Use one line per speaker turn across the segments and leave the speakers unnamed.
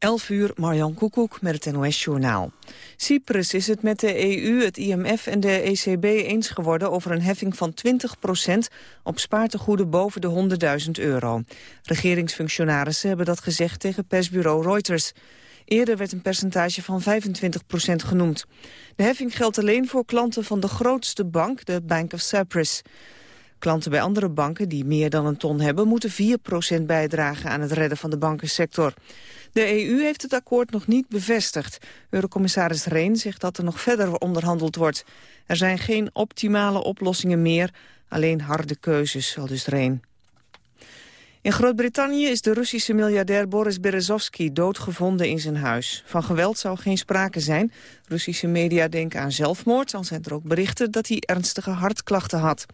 11 uur, Marjan Koekoek met het NOS-journaal. Cyprus is het met de EU, het IMF en de ECB eens geworden... over een heffing van 20% op spaartegoeden boven de 100.000 euro. Regeringsfunctionarissen hebben dat gezegd tegen persbureau Reuters. Eerder werd een percentage van 25% genoemd. De heffing geldt alleen voor klanten van de grootste bank, de Bank of Cyprus. Klanten bij andere banken die meer dan een ton hebben... moeten 4% bijdragen aan het redden van de bankensector. De EU heeft het akkoord nog niet bevestigd. Eurocommissaris Reen zegt dat er nog verder onderhandeld wordt. Er zijn geen optimale oplossingen meer, alleen harde keuzes, al dus. In Groot-Brittannië is de Russische miljardair Boris Berezovsky doodgevonden in zijn huis. Van geweld zou geen sprake zijn. Russische media denken aan zelfmoord, al zijn er ook berichten dat hij ernstige hartklachten had.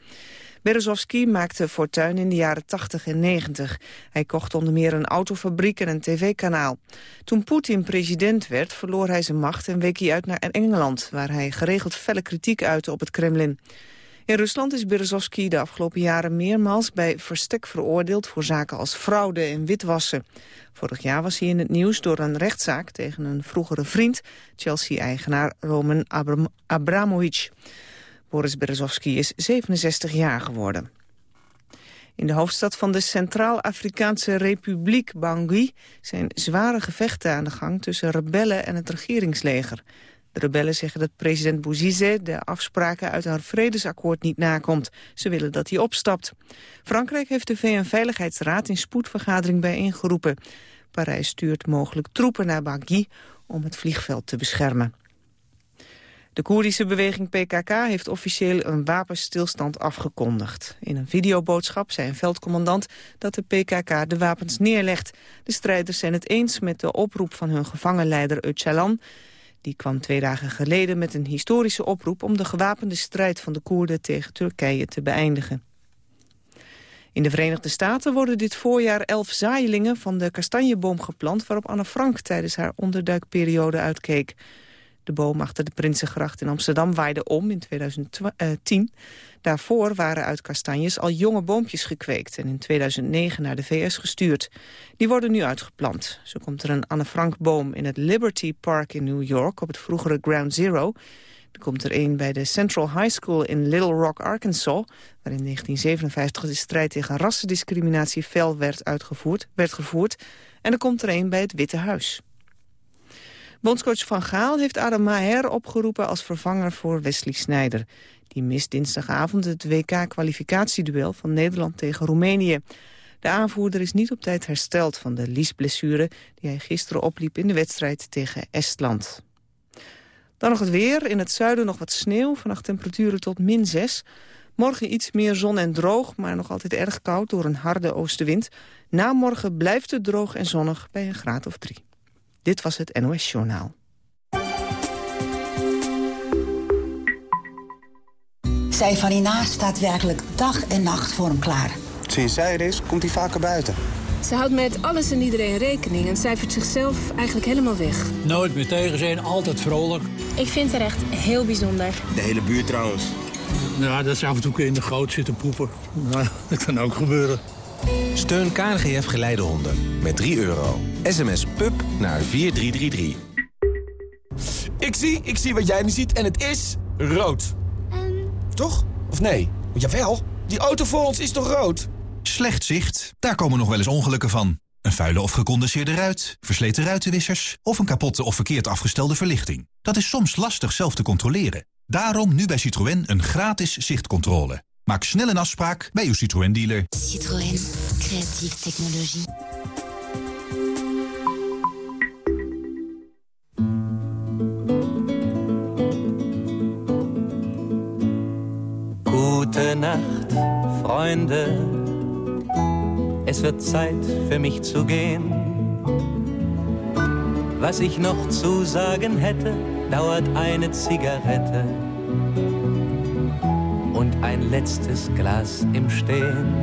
Berezovsky maakte fortuin in de jaren 80 en 90. Hij kocht onder meer een autofabriek en een tv-kanaal. Toen Poetin president werd, verloor hij zijn macht en week hij uit naar Engeland... waar hij geregeld felle kritiek uitte op het Kremlin. In Rusland is Berezovsky de afgelopen jaren meermaals bij verstek veroordeeld voor zaken als fraude en witwassen. Vorig jaar was hij in het nieuws door een rechtszaak tegen een vroegere vriend, Chelsea-eigenaar Roman Abram Abramovich. Boris Berezovsky is 67 jaar geworden. In de hoofdstad van de Centraal-Afrikaanse Republiek, Bangui... zijn zware gevechten aan de gang tussen rebellen en het regeringsleger. De rebellen zeggen dat president Bouzize de afspraken uit een vredesakkoord niet nakomt. Ze willen dat hij opstapt. Frankrijk heeft de VN-veiligheidsraad in spoedvergadering bijeengeroepen. Parijs stuurt mogelijk troepen naar Bangui om het vliegveld te beschermen. De Koerdische beweging PKK heeft officieel een wapenstilstand afgekondigd. In een videoboodschap zei een veldcommandant dat de PKK de wapens neerlegt. De strijders zijn het eens met de oproep van hun gevangenleider Öcalan. Die kwam twee dagen geleden met een historische oproep... om de gewapende strijd van de Koerden tegen Turkije te beëindigen. In de Verenigde Staten worden dit voorjaar elf zaailingen van de kastanjeboom geplant... waarop Anne Frank tijdens haar onderduikperiode uitkeek. De boom achter de Prinsengracht in Amsterdam waaide om in 2010. Daarvoor waren uit kastanjes al jonge boompjes gekweekt... en in 2009 naar de VS gestuurd. Die worden nu uitgeplant. Zo komt er een Anne Frank-boom in het Liberty Park in New York... op het vroegere Ground Zero. Er komt er een bij de Central High School in Little Rock, Arkansas... waar in 1957 de strijd tegen rassendiscriminatie fel werd, uitgevoerd, werd gevoerd. En er komt er een bij het Witte Huis. Bondscoach Van Gaal heeft Adam Maher opgeroepen als vervanger voor Wesley Sneijder. Die mist dinsdagavond het WK-kwalificatieduel van Nederland tegen Roemenië. De aanvoerder is niet op tijd hersteld van de liesblessure... die hij gisteren opliep in de wedstrijd tegen Estland. Dan nog het weer. In het zuiden nog wat sneeuw. Vannacht temperaturen tot min 6. Morgen iets meer zon en droog, maar nog altijd erg koud door een harde oostenwind. Na morgen blijft het droog en zonnig bij een graad of 3. Dit was het NOS Journaal.
Zij van Ina staat werkelijk dag en nacht voor hem klaar.
Sinds zij er is, komt hij vaker buiten.
Ze houdt met alles en iedereen rekening en cijfert zichzelf eigenlijk helemaal weg.
Nooit meer tegen zijn, altijd vrolijk.
Ik vind haar echt heel bijzonder.
De hele buurt trouwens.
Ja, dat ze af en toe in de goot zitten poepen. Nou, dat kan ook gebeuren.
Steun KNGF Geleidehonden met 3 euro. SMS PUB naar 4333.
Ik zie, ik zie wat jij nu ziet en het is rood. Toch? Of nee? Jawel, die auto voor ons is toch rood?
Slecht zicht, daar komen nog wel eens ongelukken van. Een vuile of gecondenseerde ruit, versleten ruitenwissers... of een kapotte of verkeerd afgestelde verlichting. Dat is soms lastig zelf te controleren. Daarom nu bij Citroën een gratis zichtcontrole. Maak snel een afspraak bij uw Citroën-dealer.
Citroën. Creatieve technologie.
Gute Nacht, Freunde. Es wird Zeit für mich zu gehen. Was ich noch zu sagen hätte, dauert eine Zigarette und ein letztes Glas im Stehen.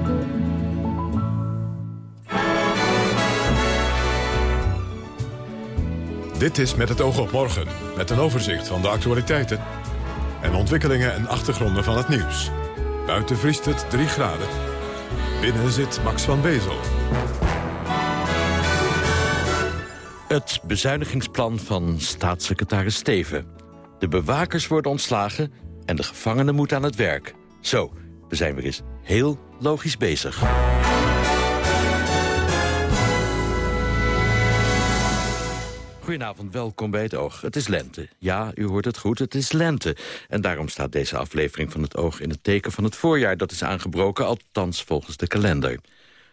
Dit is Met het oog op morgen, met een overzicht van de actualiteiten... en ontwikkelingen en achtergronden van het nieuws. Buiten vriest het 3 graden. Binnen zit Max van Bezel.
Het bezuinigingsplan van staatssecretaris Steven. De bewakers worden ontslagen en de gevangenen moeten aan het werk. Zo, we zijn weer eens heel logisch bezig. Goedenavond, welkom bij het Oog. Het is lente. Ja, u hoort het goed, het is lente. En daarom staat deze aflevering van het Oog in het teken van het voorjaar... dat is aangebroken, althans volgens de kalender.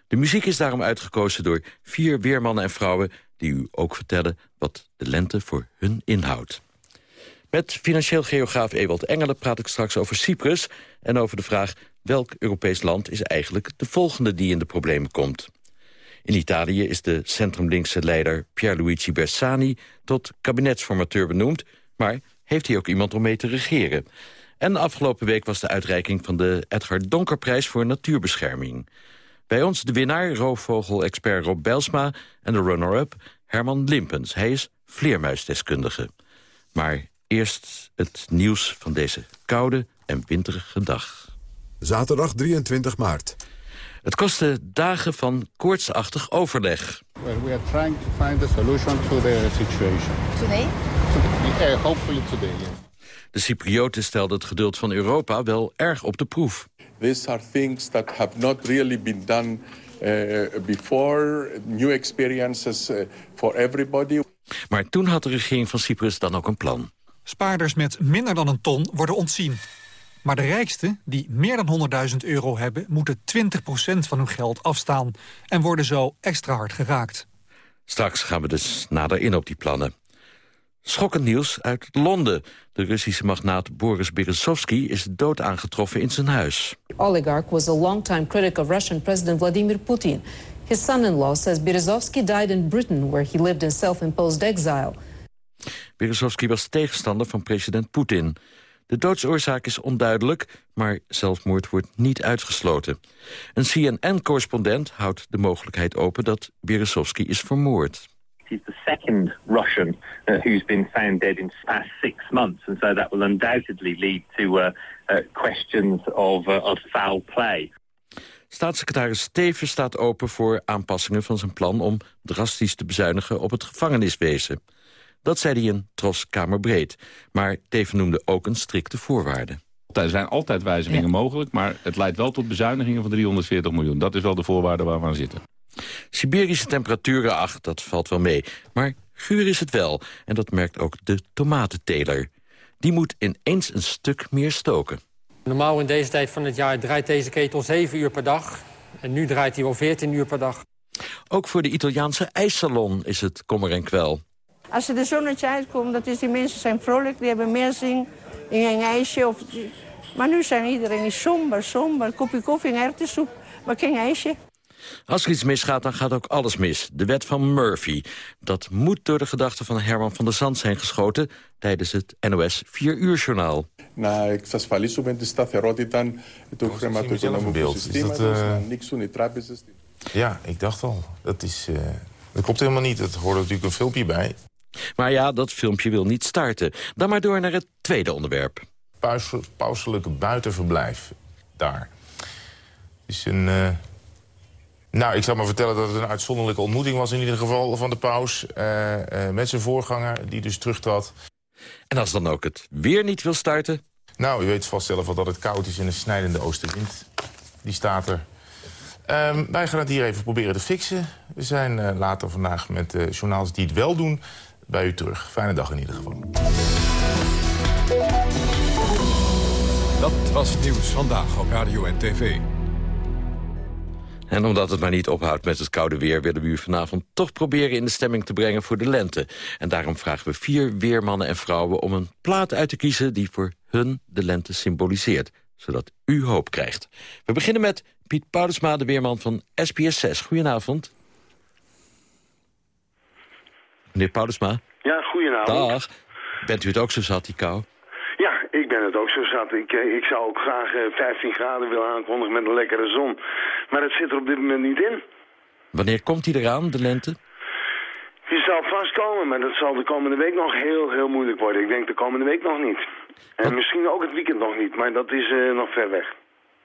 De muziek is daarom uitgekozen door vier weermannen en vrouwen... die u ook vertellen wat de lente voor hun inhoudt. Met financieel geograaf Ewald Engelen praat ik straks over Cyprus... en over de vraag welk Europees land is eigenlijk de volgende die in de problemen komt. In Italië is de centrumlinkse leider Pierluigi Bersani... tot kabinetsformateur benoemd, maar heeft hij ook iemand om mee te regeren. En afgelopen week was de uitreiking van de Edgar Donkerprijs voor natuurbescherming. Bij ons de winnaar, roofvogel-expert Rob Belsma... en de runner-up Herman Limpens. Hij is vleermuisdeskundige. Maar eerst het nieuws van deze koude en winterige dag.
Zaterdag 23 maart.
Het kostte dagen van koortsachtig overleg.
Well, we are trying to find a solution to the situation.
Today?
Yeah, hopefully today, yes.
De Cyprioten stelden het geduld van Europa wel erg op de proef.
These are things that have not really been done uh, before, new experiences uh, for everybody.
Maar toen had de regering van Cyprus dan ook een plan.
Spaarders met minder dan een ton worden ontzien. Maar de rijksten, die meer dan 100.000 euro hebben... moeten 20% van hun geld afstaan en worden zo extra hard geraakt.
Straks gaan we dus nader in op die plannen. Schokkend nieuws uit Londen. De Russische magnaat Boris Berezovsky is dood aangetroffen in zijn huis.
Oligarch was a longtime critic of Russian President Vladimir Putin. His son-in-law says Berezovsky died in Britain... where he lived in self-imposed exile.
Berezovsky was tegenstander van president Poetin. De doodsoorzaak is onduidelijk, maar zelfmoord wordt niet uitgesloten. Een CNN-correspondent houdt de mogelijkheid open dat Berezovsky is vermoord.
He's the second Russian uh, who's been found dead in the past six months, and so that will undoubtedly lead to uh, uh, questions of, uh, of foul play.
Staatssecretaris Steven staat open voor aanpassingen van zijn plan... om drastisch te bezuinigen op het gevangeniswezen. Dat zei hij in Tros Kamerbreed. Maar Teven noemde ook een strikte voorwaarde.
Er zijn altijd wijzigingen mogelijk, maar het leidt wel tot bezuinigingen van 340 miljoen. Dat is wel de voorwaarde waar we aan zitten.
Siberische temperaturen, ach, dat valt wel mee. Maar guur is het wel, en dat merkt ook de tomatenteler. Die moet ineens een stuk meer stoken.
Normaal in deze tijd van het jaar draait deze ketel 7 uur per dag. En nu draait hij wel 14 uur per dag.
Ook voor de Italiaanse ijssalon is het kommer en kwel.
Als er de zonnetje uitkomt, dat is die mensen zijn vrolijk, die hebben meer zin in een ijsje. Of, maar nu zijn iedereen is somber, somber. Een kopje koffie en erwtensoep, maar geen ijsje.
Als er iets misgaat, dan gaat ook alles mis. De wet van Murphy. Dat moet door de gedachten van Herman van der Zand zijn geschoten... tijdens het NOS 4-uur-journaal.
Να εξασφαλίσουμε τη σταθερότητα του χρηματοοικονομικού συστήματος, να ανοίξουν οι τράπεζες.
Ja, ik dacht al. Dat, is, uh, dat klopt helemaal niet. Er hoort natuurlijk een filmpje bij.
Maar ja, dat filmpje wil niet starten. Dan maar door naar het tweede onderwerp.
Paus, pauselijke buitenverblijf. Daar. is een... Uh, nou, ik zal maar vertellen dat het een uitzonderlijke ontmoeting was... in ieder geval van de paus uh, uh, met zijn voorganger, die dus terugtrad.
En als dan ook het weer niet wil starten?
Nou, u weet vast zelf wel dat het koud is in een snijdende oostenwind. Die staat er. Um, wij gaan het hier even proberen te fixen. We zijn uh, later vandaag met uh, journaals die het wel doen bij u terug. Fijne dag in ieder geval.
Dat was Nieuws Vandaag op Radio en TV.
En omdat het maar niet ophoudt met het koude weer... willen we u vanavond toch proberen in de stemming te brengen voor de lente. En daarom vragen we vier weermannen en vrouwen om een plaat uit te kiezen... die voor hun de lente symboliseert, zodat u hoop krijgt. We beginnen met Piet Paulusma, de weerman van SBS 6. Goedenavond. Meneer Paulusma.
Ja, goedenavond.
Dag. Bent u het ook zo zat, die kou?
Ja, ik ben het ook zo zat. Ik, ik zou ook graag 15 graden willen aankondigen met een lekkere zon. Maar het zit er op dit moment niet in.
Wanneer komt die eraan, de lente?
Die zal vast komen, maar dat zal de komende week nog heel, heel moeilijk worden. Ik denk de komende week nog niet. En Wat? misschien ook het weekend nog niet, maar dat is uh, nog ver weg.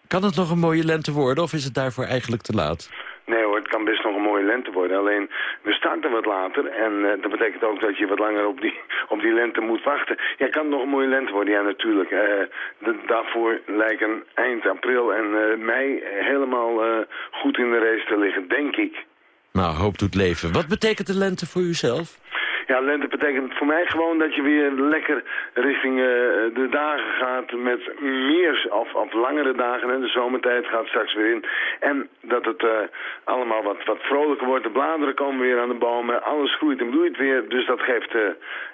Kan het nog een mooie lente worden of is het daarvoor eigenlijk te laat?
Nee hoor, het kan best nog een mooie lente worden. Alleen, we starten wat later en eh, dat betekent ook dat je wat langer op die, op die lente moet wachten. Ja, kan nog een mooie lente worden? Ja, natuurlijk. De, daarvoor lijken eind april en uh, mei helemaal goed in de race te liggen, denk ik.
Nou, hoop doet leven. Wat betekent de lente voor uzelf?
Ja, lente betekent voor mij gewoon dat je weer lekker richting uh, de dagen gaat met meer of, of langere dagen. Hè. De zomertijd gaat straks weer in. En dat het uh, allemaal wat, wat vrolijker wordt. De bladeren komen weer aan de bomen. Alles groeit en bloeit weer. Dus dat geeft, uh,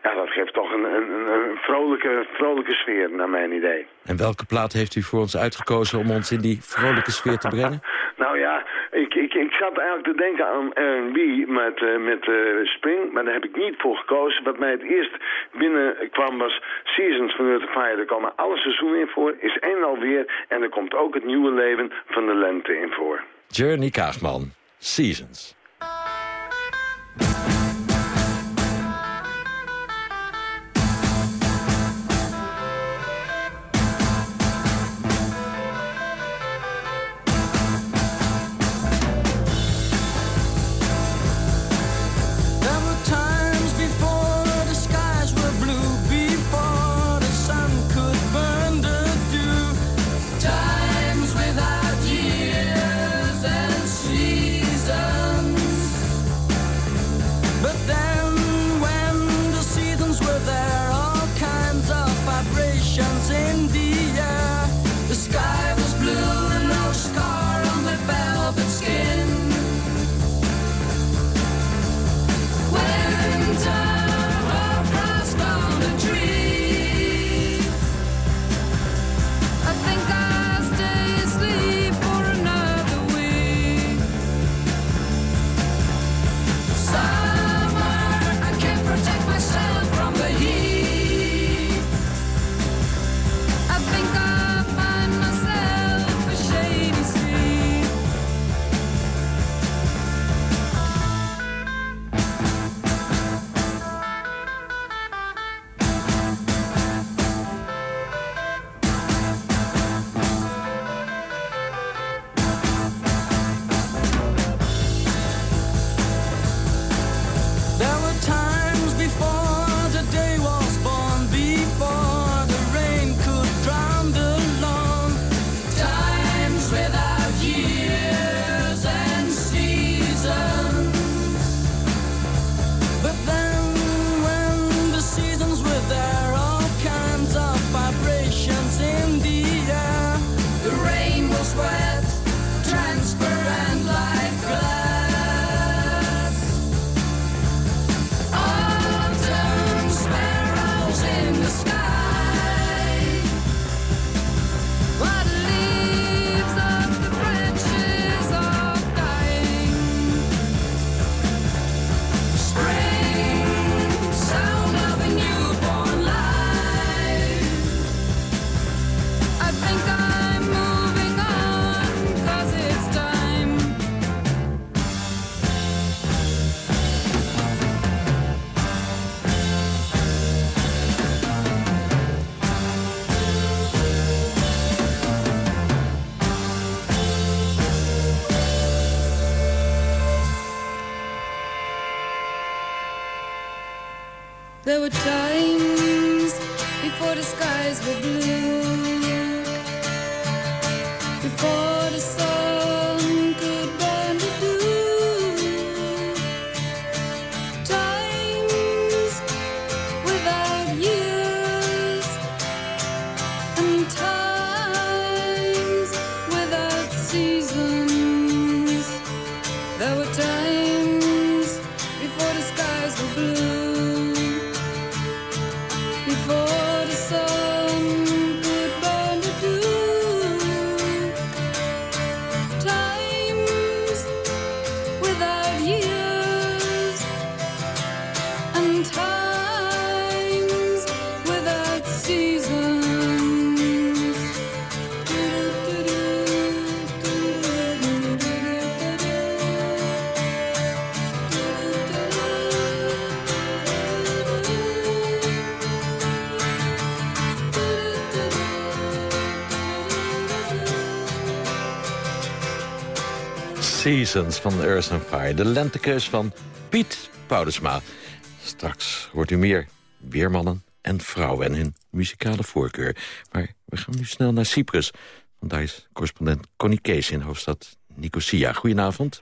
ja, dat geeft toch een, een, een vrolijke, vrolijke sfeer, naar mijn idee.
En welke plaat heeft u voor ons uitgekozen om ons in die vrolijke sfeer te brengen?
nou ja, ik, ik, ik zat eigenlijk te denken aan R&B met, met Spring, maar daar heb ik niet voor gekozen. Wat mij het eerst binnenkwam was Seasons van Earth Fire. Daar komen alle seizoenen in voor, is één alweer. En er komt ook het nieuwe leven van de lente in voor.
Journey Kaagman, Seasons.
Seasons van Earth and Fire. De lentekeus van Piet Poudesma. Straks hoort u meer weermannen en vrouwen en hun muzikale voorkeur. Maar we gaan nu snel naar Cyprus. Want daar is correspondent Connie Kees in hoofdstad Nicosia. Goedenavond.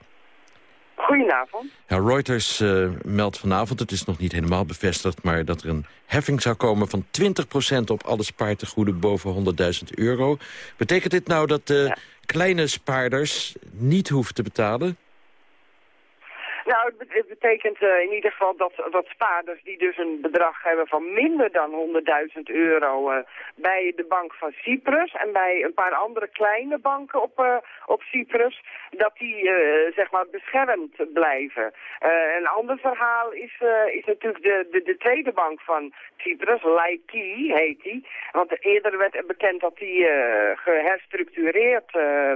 Goedenavond.
Ja, Reuters uh, meldt vanavond, het is nog niet helemaal bevestigd... maar dat er een heffing zou komen van 20% op alle spaartegoeden boven 100.000 euro. Betekent dit nou dat de kleine spaarders niet hoeven te betalen?
Nou, het betekent uh, in ieder geval dat, dat spaarders die dus een bedrag hebben van minder dan 100.000 euro uh, bij de Bank van Cyprus en bij een paar andere kleine banken op, uh, op Cyprus, dat die zeg maar beschermd blijven. een ander verhaal is, is natuurlijk de, de, de tweede bank van Cyprus, Laiki heet die. Want eerder werd bekend dat die geherstructureerd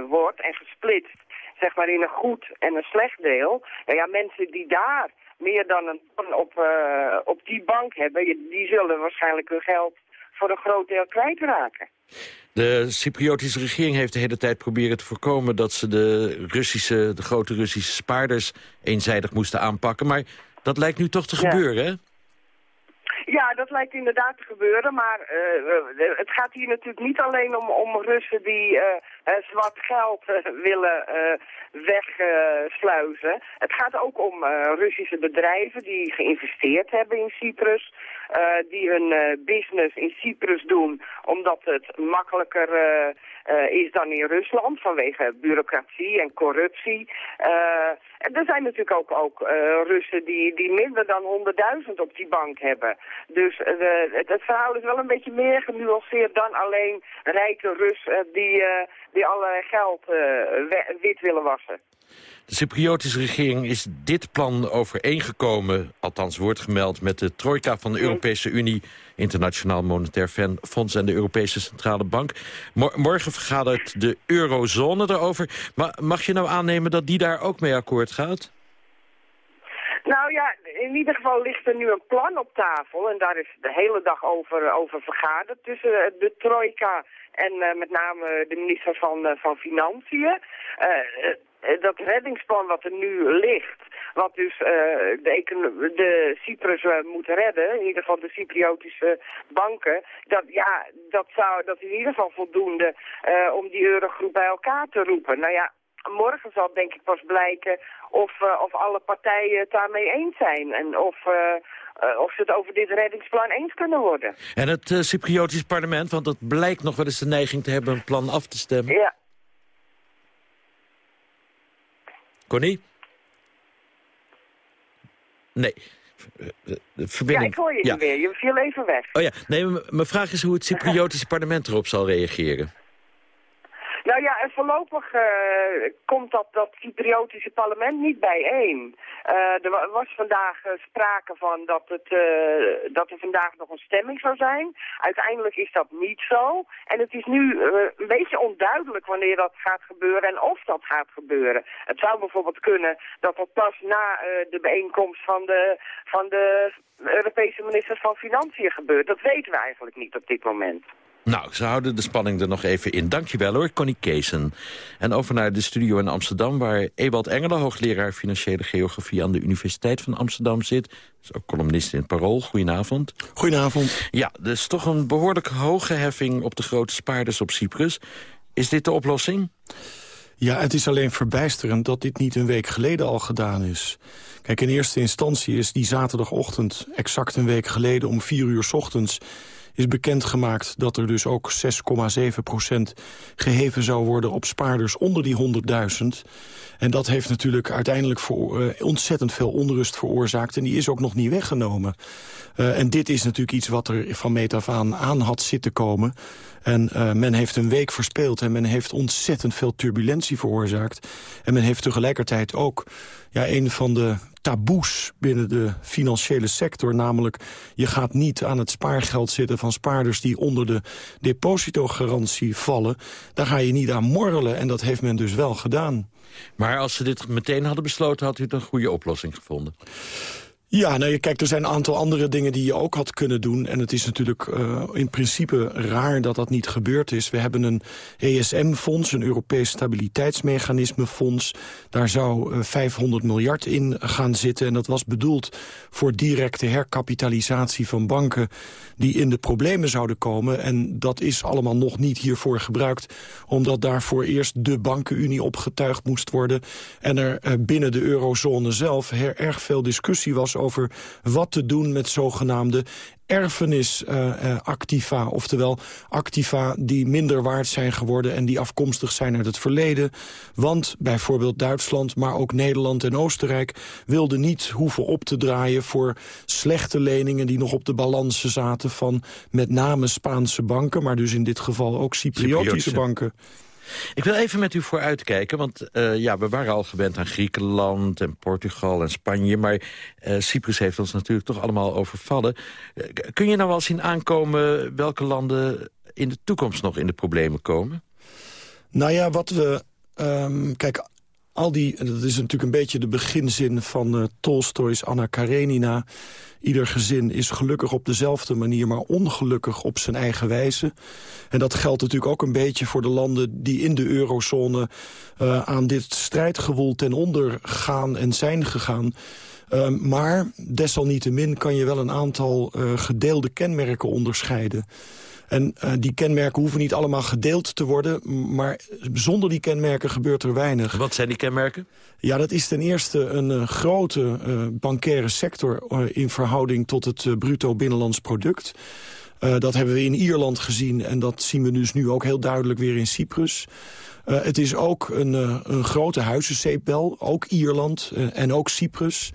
wordt en gesplitst zeg maar in een goed en een slecht deel. Nou ja, mensen die daar meer dan een ton op, uh, op die bank hebben, die zullen waarschijnlijk hun geld voor een groot deel kwijtraken.
De Cypriotische regering heeft de hele tijd proberen te voorkomen... dat ze de, Russische, de grote Russische spaarders eenzijdig moesten aanpakken. Maar dat lijkt nu toch te gebeuren, hè?
Ja, dat lijkt inderdaad te gebeuren, maar uh, het gaat hier natuurlijk niet alleen om, om Russen die uh, zwart geld willen wegsluizen. het gaat ook om Russische bedrijven die geïnvesteerd hebben in Cyprus, die hun business in Cyprus doen omdat het makkelijker is dan in Rusland vanwege bureaucratie en corruptie. er zijn natuurlijk ook, ook Russen die, die minder dan 100.000 op die bank hebben. Dus het, verhaal is wel een beetje meer genuanceerd dan alleen rijke Russen die, die alle geld uh, wit willen wassen.
De Cypriotische regering is dit plan overeengekomen, althans wordt gemeld, met de trojka van de Europese Unie, Internationaal Monetair Fonds en de Europese Centrale Bank. morgen vergadert de eurozone erover. Maar mag je nou aannemen dat die daar ook mee akkoord gaat?
Nou ja, in ieder geval ligt er nu een plan op tafel en daar is de hele dag over, over vergaderd tussen de trojka en uh, met name de minister van, uh, van Financiën. Uh, dat reddingsplan wat er nu ligt, wat dus de, de Cyprus moet redden, in ieder geval de Cypriotische banken, dat, ja, dat, zou, dat is in ieder geval voldoende om die eurogroep bij elkaar te roepen. Nou ja, morgen zal denk ik pas blijken of, uh, of alle partijen het daarmee eens zijn. En of, uh, uh, of ze het over dit reddingsplan eens kunnen worden.
En het Cypriotisch parlement, want dat blijkt nog wel eens de neiging te hebben een plan af te stemmen.
Ja.
Connie? Nee. De verbinding...
Ja, ik hoor je
ja.
niet meer. Je viel even weg.
Oh ja, nee, mijn vraag is hoe het Cypriotische parlement erop zal reageren.
Nou ja, en voorlopig uh, komt dat, dat Cypriotische parlement niet bijeen. Uh, er was vandaag uh, sprake van dat, het, dat er vandaag nog een stemming zou zijn. Uiteindelijk is dat niet zo. En het is nu een beetje onduidelijk wanneer dat gaat gebeuren en of dat gaat gebeuren. Het zou bijvoorbeeld kunnen dat dat pas na de bijeenkomst van de, van de Europese ministers van Financiën gebeurt. Dat weten we eigenlijk niet op dit moment.
Nou, ze houden de spanning er nog even in. Dankjewel hoor, Connie Keesen. En over naar de studio in Amsterdam... waar Ewald Engelen, hoogleraar Financiële Geografie... aan de Universiteit van Amsterdam zit. is ook columnist in het Parool. Goedenavond.
Goedenavond.
Ja, dus toch een behoorlijk hoge heffing... op de grote spaarders op Cyprus. Is dit de oplossing?
Ja, het is alleen verbijsterend dat dit niet een week geleden al gedaan is. Kijk, in eerste instantie is die zaterdagochtend... exact een week geleden om vier uur s ochtends is bekendgemaakt dat er dus ook 6,7% geheven zou worden op spaarders onder die 100.000. En dat heeft natuurlijk uiteindelijk voor, uh, ontzettend veel onrust veroorzaakt. En die is ook nog niet weggenomen. Uh, en dit is natuurlijk iets wat er van meet af aan aan had zitten komen. En uh, men heeft een week verspeeld en men heeft ontzettend veel turbulentie veroorzaakt. En men heeft tegelijkertijd ook ja, een van de taboes binnen de financiële sector. Namelijk, je gaat niet aan het spaargeld zitten van spaarders... die onder de depositogarantie vallen. Daar ga je niet aan morrelen en dat heeft men dus wel gedaan.
Maar als ze dit meteen hadden besloten, had u het een goede oplossing gevonden?
Ja, nou, kijk, er zijn een aantal andere dingen die je ook had kunnen doen. En het is natuurlijk uh, in principe raar dat dat niet gebeurd is. We hebben een ESM-fonds, een Europees Stabiliteitsmechanisme-fonds. Daar zou uh, 500 miljard in gaan zitten. En dat was bedoeld voor directe herkapitalisatie van banken... die in de problemen zouden komen. En dat is allemaal nog niet hiervoor gebruikt... omdat daarvoor eerst de bankenunie opgetuigd moest worden... en er uh, binnen de eurozone zelf erg veel discussie was over wat te doen met zogenaamde erfenisactiva. Uh, uh, oftewel activa die minder waard zijn geworden... en die afkomstig zijn uit het verleden. Want bijvoorbeeld Duitsland, maar ook Nederland en Oostenrijk... wilden niet hoeven op te draaien voor slechte leningen... die nog op de balansen zaten van met name Spaanse banken... maar dus in dit geval ook Cypriotische banken.
Ik wil even met u vooruitkijken, want uh, ja, we waren al gewend aan Griekenland en Portugal en Spanje, maar uh, Cyprus heeft ons natuurlijk toch allemaal overvallen. Uh, kun je nou wel zien aankomen welke landen in de toekomst nog in de problemen komen?
Nou ja, wat we... Um, kijk, al die, dat is natuurlijk een beetje de beginzin van uh, Tolstoy's Anna Karenina. Ieder gezin is gelukkig op dezelfde manier, maar ongelukkig op zijn eigen wijze. En dat geldt natuurlijk ook een beetje voor de landen die in de eurozone uh, aan dit strijdgewoel ten onder gaan en zijn gegaan. Uh, maar desalniettemin kan je wel een aantal uh, gedeelde kenmerken onderscheiden. En uh, die kenmerken hoeven niet allemaal gedeeld te worden... maar zonder die kenmerken gebeurt er weinig.
Wat zijn die kenmerken?
Ja, dat is ten eerste een uh, grote uh, bankaire sector... in verhouding tot het bruto binnenlands product. Dat hebben we in Ierland gezien en dat zien we dus nu ook heel duidelijk weer in Cyprus... Uh, het is ook een, uh, een grote huizenzeepbel, ook Ierland en ook Cyprus.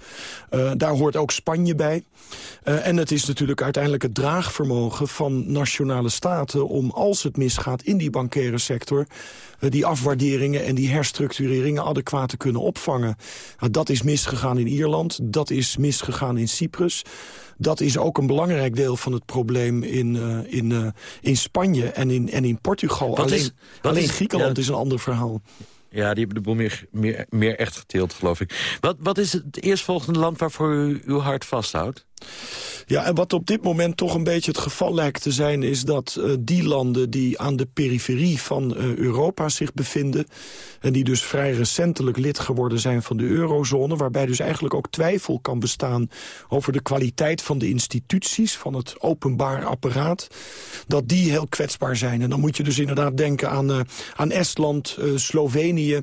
daar hoort ook Spanje bij. en het is natuurlijk uiteindelijk het draagvermogen van nationale staten... om als het misgaat in die bankaire sector... die afwaarderingen en die herstructureringen adequaat te kunnen opvangen. Nou, dat is misgegaan in Ierland, dat is misgegaan in Cyprus dat is ook een belangrijk deel van het probleem in, uh, in, uh, in Spanje en in, en in Portugal.
Wat
alleen
is,
alleen
is,
Griekenland
ja.
is een ander verhaal.
Ja, die hebben de boel meer, meer, meer echt geteeld, geloof ik. Wat, wat is het eerstvolgende land waarvoor u uw hart vasthoudt?
Ja, en wat op dit moment toch een beetje het geval lijkt te zijn... is dat uh, die landen die aan de periferie van uh, Europa zich bevinden... en die dus vrij recentelijk lid geworden zijn van de eurozone... waarbij dus eigenlijk ook twijfel kan bestaan over de kwaliteit van de instituties... van het openbaar apparaat, dat die heel kwetsbaar zijn. En dan moet je dus inderdaad denken aan, uh, aan Estland, Slovenië.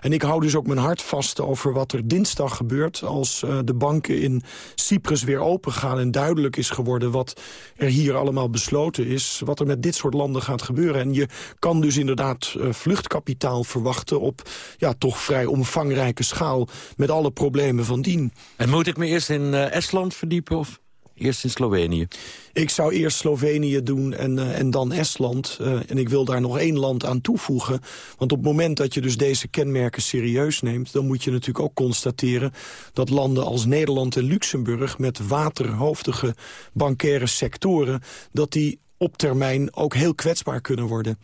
En ik hou dus ook mijn hart vast over wat er dinsdag gebeurt... als de banken in Cyprus weer opengaan en duidelijk is geworden wat er hier allemaal besloten is. Wat er met dit soort landen gaat gebeuren. En je kan dus inderdaad uh, vluchtkapitaal verwachten op ja, toch vrij omvangrijke schaal. Met alle problemen van dien.
En moet ik me eerst in uh, Estland verdiepen of eerst in Slovenië?
Ik zou eerst Slovenië doen en, uh, en dan Estland. Uh, en ik wil daar nog één land aan toevoegen. Want op het moment dat je dus deze kenmerken serieus neemt... dan moet je natuurlijk ook constateren dat landen als Nederland en Luxemburg... met waterhoofdige bankaire sectoren... dat die op termijn ook heel kwetsbaar kunnen worden.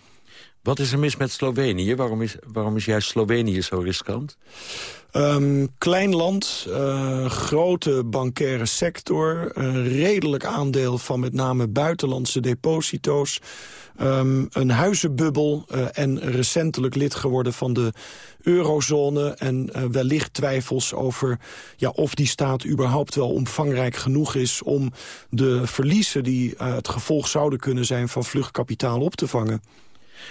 Wat is er mis met Slovenië? Waarom is, waarom is juist Slovenië zo riskant?
Um, klein land, uh, grote bankaire sector... redelijk aandeel van met name buitenlandse deposito's... Um, een huizenbubbel uh, en recentelijk lid geworden van de eurozone... en uh, wellicht twijfels over ja, of die staat überhaupt wel omvangrijk genoeg is... om de verliezen die het gevolg zouden kunnen zijn van vluchtkapitaal op te vangen.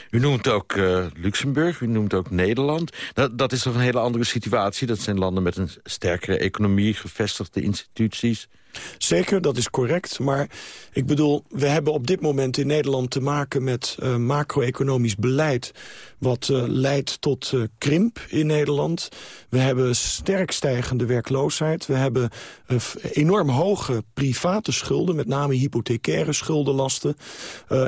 U noemt ook uh, Luxemburg, u noemt ook Nederland. Dat, dat is toch een hele andere situatie? Dat zijn landen met een sterkere economie, gevestigde instituties.
Zeker, dat is correct. Maar ik bedoel, we hebben op dit moment in Nederland te maken met uh, macro-economisch beleid... wat uh, leidt tot uh, krimp in Nederland. We hebben sterk stijgende werkloosheid. We hebben enorm hoge private schulden, met name hypothecaire schuldenlasten.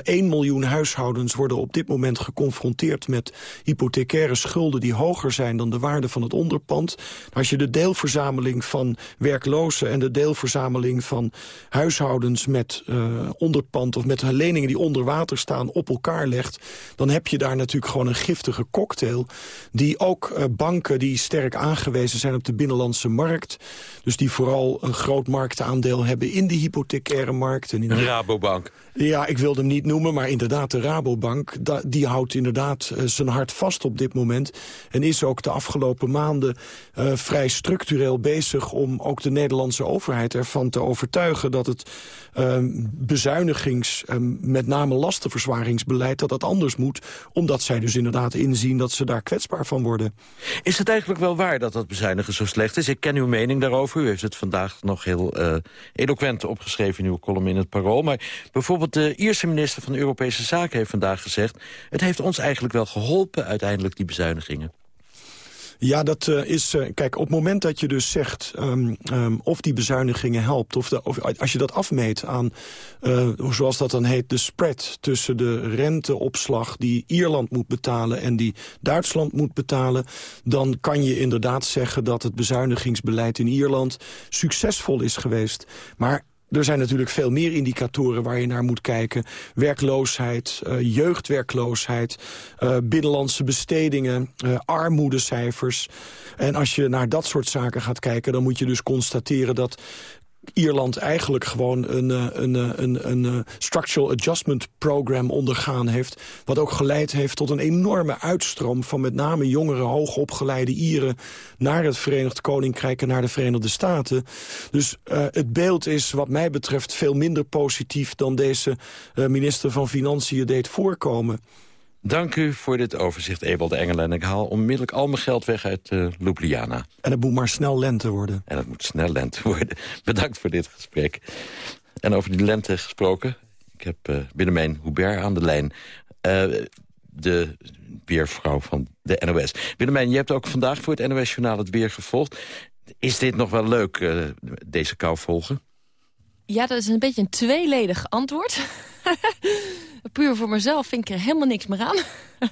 1 miljoen huishoudens worden op dit moment geconfronteerd met hypothecaire schulden... die hoger zijn dan de waarde van het onderpand. Als je de deelverzameling van werklozen en de deelverzameling van huishoudens met uh, onderpand... of met leningen die onder water staan op elkaar legt... dan heb je daar natuurlijk gewoon een giftige cocktail... die ook uh, banken die sterk aangewezen zijn op de binnenlandse markt... dus die vooral een groot marktaandeel hebben in de hypothecaire markt... En in de...
Rabobank.
Ja, ik wilde hem niet noemen, maar inderdaad de Rabobank... die houdt inderdaad uh, zijn hart vast op dit moment... en is ook de afgelopen maanden vrij structureel bezig... om ook de Nederlandse overheid ervan te overtuigen... dat het uh, bezuinigings, met name lastenverzwaringsbeleid... dat dat anders moet, omdat zij dus inderdaad inzien... dat ze daar kwetsbaar van worden.
Is het eigenlijk wel waar dat dat bezuinigen zo slecht is? Ik ken uw mening daarover. U heeft het vandaag nog heel eloquent opgeschreven in uw column in het Parool. Maar bijvoorbeeld de Ierse minister van Europese Zaken heeft vandaag gezegd... het heeft ons eigenlijk wel geholpen uiteindelijk, die bezuinigingen.
Ja, dat uh, is... Uh, kijk, op het moment dat je dus zegt um, um, of die bezuinigingen helpt... of, de, of als je dat afmeet aan, uh, zoals dat dan heet... de spread tussen de renteopslag die Ierland moet betalen... en die Duitsland moet betalen... dan kan je inderdaad zeggen dat het bezuinigingsbeleid in Ierland... succesvol is geweest. Maar er zijn natuurlijk veel meer indicatoren waar je naar moet kijken. Werkloosheid, uh, jeugdwerkloosheid, uh, binnenlandse bestedingen, uh, armoedecijfers. En als je naar dat soort zaken gaat kijken... dan moet je dus constateren dat Ierland eigenlijk gewoon een, eh, een, eh, een, een, een eh, structural adjustment program ondergaan heeft. Wat ook geleid heeft tot een enorme uitstroom van met name jongere hoogopgeleide Ieren naar het Verenigd Koninkrijk en naar de Verenigde Staten. Dus het beeld is wat mij betreft veel minder positief dan deze minister van Financiën deed voorkomen.
Dank u voor dit overzicht, Ewald Engelen. Ik haal onmiddellijk al mijn geld weg uit uh, Ljubljana.
En het moet maar snel lente worden.
En het moet snel lente worden. Bedankt voor dit gesprek. En over die lente gesproken. Ik heb uh, Willemijn Hubert aan de lijn. Uh, de weervrouw van de NOS. Willemijn, je hebt ook vandaag voor het NOS-journaal het weer gevolgd. Is dit nog wel leuk, uh, deze kou volgen?
Ja, dat is een beetje een tweeledig antwoord. Puur voor mezelf vind ik er helemaal niks meer aan.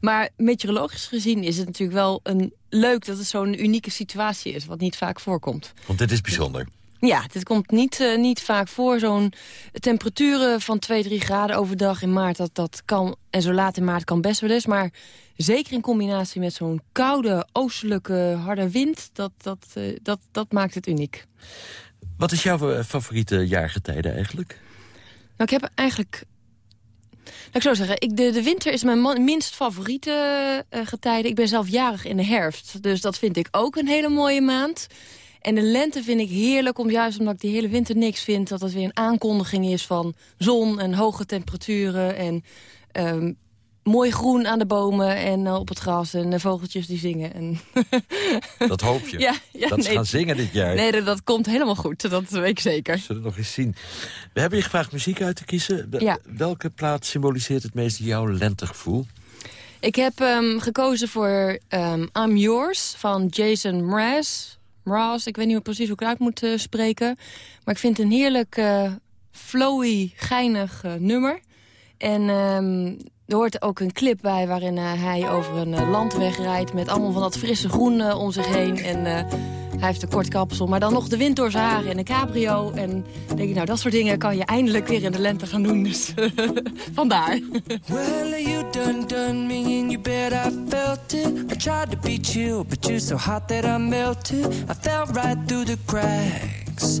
maar meteorologisch gezien is het natuurlijk wel een leuk... dat het zo'n unieke situatie is, wat niet vaak voorkomt.
Want dit is bijzonder.
Ja, dit komt niet, uh, niet vaak voor. Zo'n temperaturen van 2, 3 graden overdag in maart, dat, dat kan, en zo laat in maart kan best wel eens. Maar zeker in combinatie met zo'n koude, oostelijke, harde wind, dat, dat, uh, dat, dat maakt het uniek.
Wat is jouw favoriete jaargetijde eigenlijk?
Nou, ik heb eigenlijk ik zou zeggen, ik, de, de winter is mijn minst favoriete uh, getijde. Ik ben zelf jarig in de herfst, dus dat vind ik ook een hele mooie maand. En de lente vind ik heerlijk, om, juist omdat ik die hele winter niks vind... dat het weer een aankondiging is van zon en hoge temperaturen... en um, mooi groen aan de bomen en uh, op het gras en uh, vogeltjes die zingen. En
dat hoop je?
Ja, ja,
dat ze gaan zingen dit jaar?
Nee, dat, dat, komt helemaal goed. Dat weet ik zeker.
Zullen we nog eens zien. We hebben je gevraagd muziek uit te kiezen.
Ja.
Welke plaat symboliseert het meest jouw lentegevoel?
Ik heb um, gekozen voor um, I'm Yours van Jason Mraz. Mraz, ik weet niet precies hoe ik het uit moet uh, spreken. Maar ik vind het een heerlijk uh, flowy, geinig uh, nummer. En um, er hoort ook een clip bij waarin uh, hij over een uh, landweg rijdt... met allemaal van dat frisse groen uh, om zich heen. En hij heeft een kort kapsel, maar dan nog de wind door zijn haren en een cabrio. En denk ik, nou, dat soort dingen kan je eindelijk weer in de lente gaan doen. Dus vandaar.
Well, you felt it. I tried to be chill, but you're so hot that I. I right through the cracks.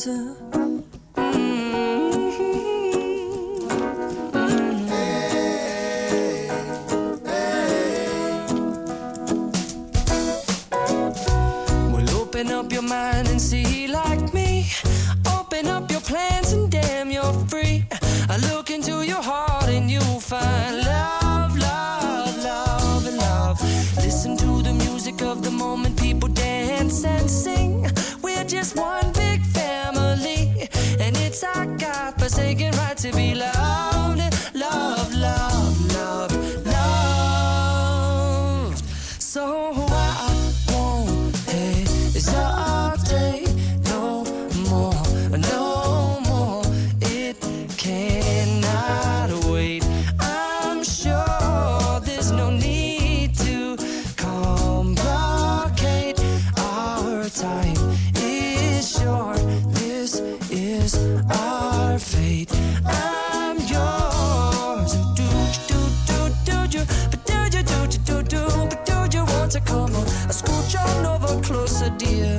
Open up your mind and see like me. Open up your plans and damn, you're free. I look into your heart and you'll find love, love, love, and love. Listen to the music of the moment, people dance God-forsaken right to be loved, fate. I'm yours. Do do do do do, do you do do do do, but do you want to come on? I scooch on over closer, dear,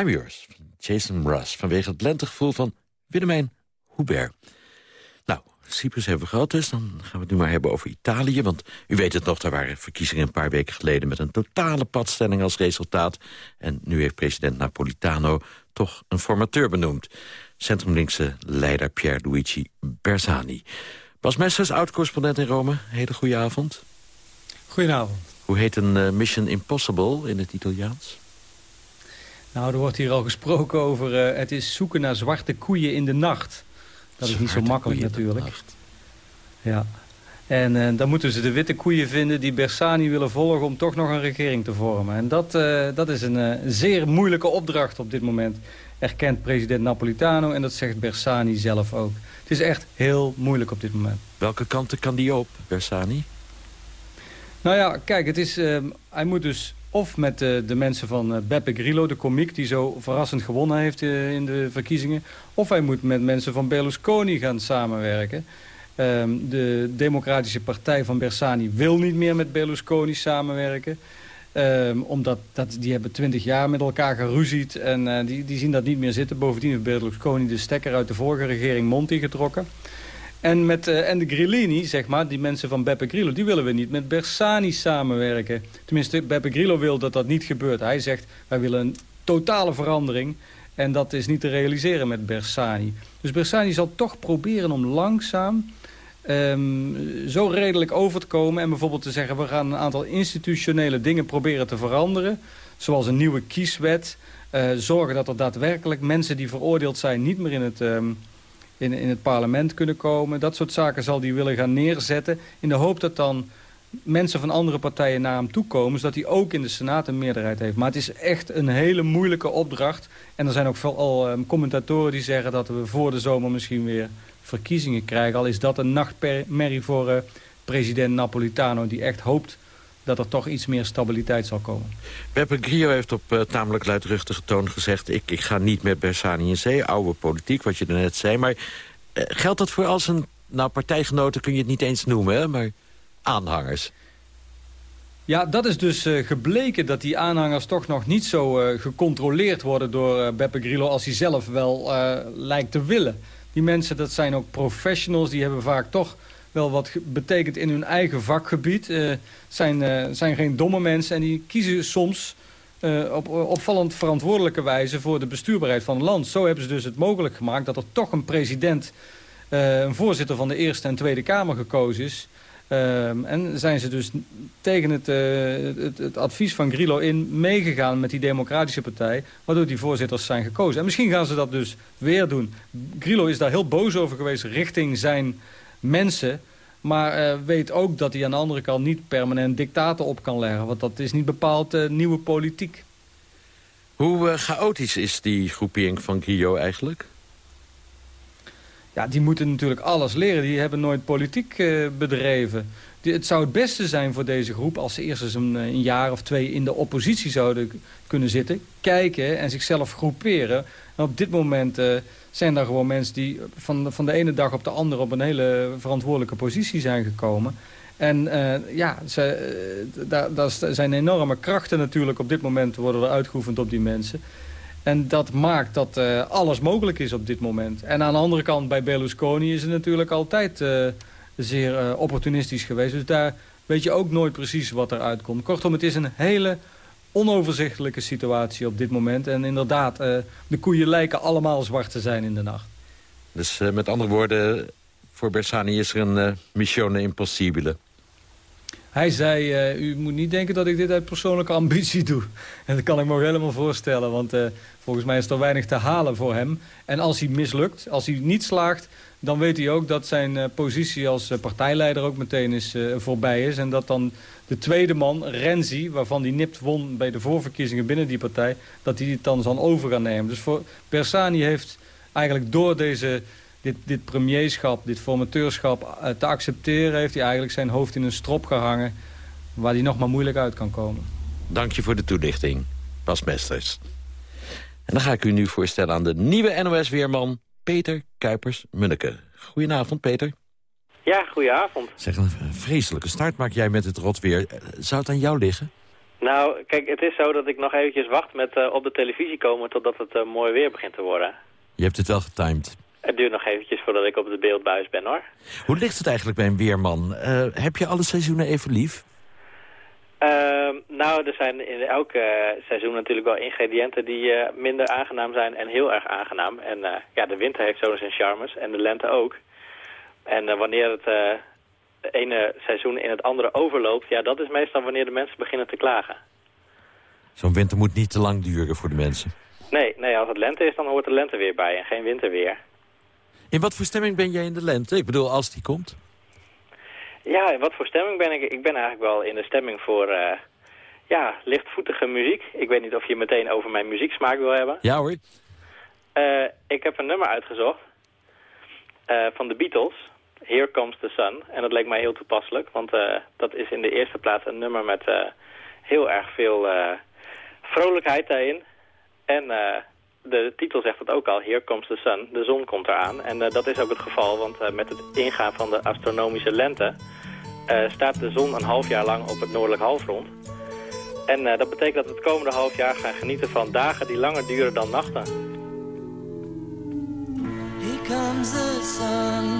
I'm Yours,
Jason Mraz, vanwege het lentegevoel van Willemijn Hubert. Nou, Cyprus hebben we gehad dus, dan gaan we het nu maar hebben over Italië. Want u weet het nog, daar waren verkiezingen een paar weken geleden... met een totale padstelling als resultaat. En nu heeft president Napolitano toch een formateur benoemd. Centrumlinkse leider Pierluigi Bersani. Bas Messers, oud-correspondent in Rome. Hele goede avond.
Goedenavond.
Hoe heet een eh, Mission Impossible in het Italiaans?
Nou, er wordt hier al gesproken over... eh, het is zoeken naar zwarte koeien in de nacht. Dat is niet zo makkelijk
koeien in de
natuurlijk. Ja. En eh, dan moeten ze de witte koeien vinden die Bersani willen volgen... om toch nog een regering te vormen. En dat, eh, dat is een eh, zeer moeilijke opdracht op dit moment. Erkent president Napolitano en dat zegt Bersani zelf ook. Het is echt heel moeilijk op dit moment.
Welke kanten kan die op, Bersani?
Nou ja, kijk, het is, ehm, hij moet dus of met eh, de mensen van eh, Beppe Grillo, de komiek... die zo verrassend gewonnen heeft eh, in de verkiezingen... of hij moet met mensen van Berlusconi gaan samenwerken. Ehm, de Democratische Partij van Bersani wil niet meer met Berlusconi samenwerken... Ehm, omdat dat, die hebben twintig jaar met elkaar geruzied en die, die zien dat niet meer zitten. Bovendien heeft Berlusconi de stekker uit de vorige regering Monti getrokken. En, met, eh, en de Grillini, zeg maar, die mensen van Beppe Grillo... die willen we niet met Bersani samenwerken. Tenminste, Beppe Grillo wil dat dat niet gebeurt. Hij zegt, wij willen een totale verandering... en dat is niet te realiseren met Bersani. Dus Bersani zal toch proberen om langzaam... ehm, zo redelijk over te komen en bijvoorbeeld te zeggen... we gaan een aantal institutionele dingen proberen te veranderen... zoals een nieuwe kieswet... eh, zorgen dat er daadwerkelijk mensen die veroordeeld zijn... niet meer in het... ehm, in, in het parlement kunnen komen. Dat soort zaken zal hij willen gaan neerzetten... in de hoop dat dan mensen van andere partijen naar hem toe komen... zodat hij ook in de Senaat een meerderheid heeft. Maar het is echt een hele moeilijke opdracht. En er zijn ook vooral um, commentatoren die zeggen... dat we voor de zomer misschien weer verkiezingen krijgen. Al is dat een nachtmerrie voor uh, president Napolitano... die echt hoopt dat er toch iets meer stabiliteit zal komen.
Beppe Grillo heeft op uh, tamelijk luidruchtige toon gezegd... Ik, ik ga niet met Bersani in zee, oude politiek, wat je er net zei. Maar uh, geldt dat voor als een... Nou, partijgenoten kun je het niet eens noemen, hè, maar aanhangers.
Ja, dat is dus uh, gebleken dat die aanhangers toch nog niet zo gecontroleerd worden door Beppe Grillo als hij zelf wel lijkt te willen. Die mensen, dat zijn ook professionals, die hebben vaak toch wel wat betekent in hun eigen vakgebied. Uh, zijn, uh, zijn geen domme mensen en die kiezen soms uh, op opvallend verantwoordelijke wijze voor de bestuurbaarheid van het land. Zo hebben ze dus het mogelijk gemaakt dat er toch een president eh, een voorzitter van de Eerste en Tweede Kamer gekozen is. En zijn ze dus tegen het, het, het, advies van Grillo in meegegaan met die democratische partij. Waardoor die voorzitters zijn gekozen. En misschien gaan ze dat dus weer doen. Grillo is daar heel boos over geweest richting zijn mensen. Maar weet ook dat hij aan de andere kant niet permanent dictaten op kan leggen. Want dat is niet bepaald nieuwe politiek.
Hoe chaotisch is die groepering van Grillo eigenlijk?
Ja, die moeten natuurlijk alles leren. Die hebben nooit politiek uh, bedreven. het zou het beste zijn voor deze groep... als ze eerst eens een, eh, een, jaar of twee in de oppositie zouden kunnen zitten... kijken en zichzelf groeperen. Op dit moment uh, zijn er gewoon mensen die van, van de ene dag op de andere... op een hele verantwoordelijke positie zijn gekomen. En uh, ja, ze, daar zijn enorme krachten natuurlijk op dit moment... worden er uitgeoefend op die mensen... En dat maakt dat alles mogelijk is op dit moment. En aan de andere kant, bij Berlusconi is het natuurlijk altijd zeer opportunistisch geweest. Dus daar weet je ook nooit precies wat eruit komt. Kortom, het is een hele onoverzichtelijke situatie op dit moment. En inderdaad, de koeien lijken allemaal zwart te zijn in de nacht.
Dus met andere woorden, voor Bersani is er een missione impossibile.
Hij zei, uh, u moet niet denken dat ik dit uit persoonlijke ambitie doe. En dat kan ik me ook helemaal voorstellen, want uh, volgens mij is er weinig te halen voor hem. En als hij mislukt, als hij niet slaagt, dan weet hij ook dat zijn uh, positie als partijleider ook meteen is, voorbij is. En dat dan de tweede man, Renzi, waarvan hij nipt won bij de voorverkiezingen binnen die partij, dat hij het dan zal over gaan nemen. Dus voor Bersani heeft eigenlijk door deze dit, dit premierschap, dit formateurschap uh, te accepteren... heeft hij eigenlijk zijn hoofd in een strop gehangen... waar hij nog maar moeilijk uit kan komen.
Dank je voor de toelichting, Bas Mesters. En dan ga ik u nu voorstellen aan de nieuwe NOS-weerman... Peter Kuipers-Munneke. Goedenavond, Peter.
Ja, goedenavond.
Zeg, een vreselijke start maak jij met het rotweer. Eh, zou het aan jou liggen?
Nou, kijk, het is zo dat ik nog eventjes wacht met uh, op de televisie komen... totdat het uh, mooi weer begint te worden.
Je hebt het wel getimed.
Het duurt nog eventjes voordat ik op de beeldbuis ben, hoor.
Hoe ligt het eigenlijk bij een weerman? Uh, heb je alle seizoenen even lief?
Uh, nou, er zijn in elk uh, seizoen natuurlijk wel ingrediënten die minder aangenaam zijn en heel erg aangenaam. En ja, de winter heeft zo zijn charmes en de lente ook. En wanneer het ene seizoen in het andere overloopt, ja, dat is meestal wanneer de mensen beginnen te klagen.
Zo'n winter moet niet te lang duren voor de mensen.
Nee, nee, als het lente is, dan hoort de lente weer bij en geen winterweer.
In wat voor stemming ben jij in de lente? Ik bedoel, als die komt.
Ja, in wat voor stemming ben ik? Ik ben eigenlijk wel in de stemming voor uh, ja, lichtvoetige muziek. Ik weet niet of je meteen over mijn muzieksmaak wil hebben.
Ja hoor.
Uh, ik heb een nummer uitgezocht uh, van de Beatles. Here Comes the Sun. En dat leek mij heel toepasselijk, want dat is in de eerste plaats een nummer met heel erg veel vrolijkheid daarin. En de titel zegt het ook al, Here Comes the Sun, de zon komt eraan. En dat is ook het geval, want met het ingaan van de astronomische lente... Staat de zon een half jaar lang op het noordelijk halfrond. En dat betekent dat we het komende half jaar gaan genieten van dagen die langer duren dan nachten. Here comes the sun,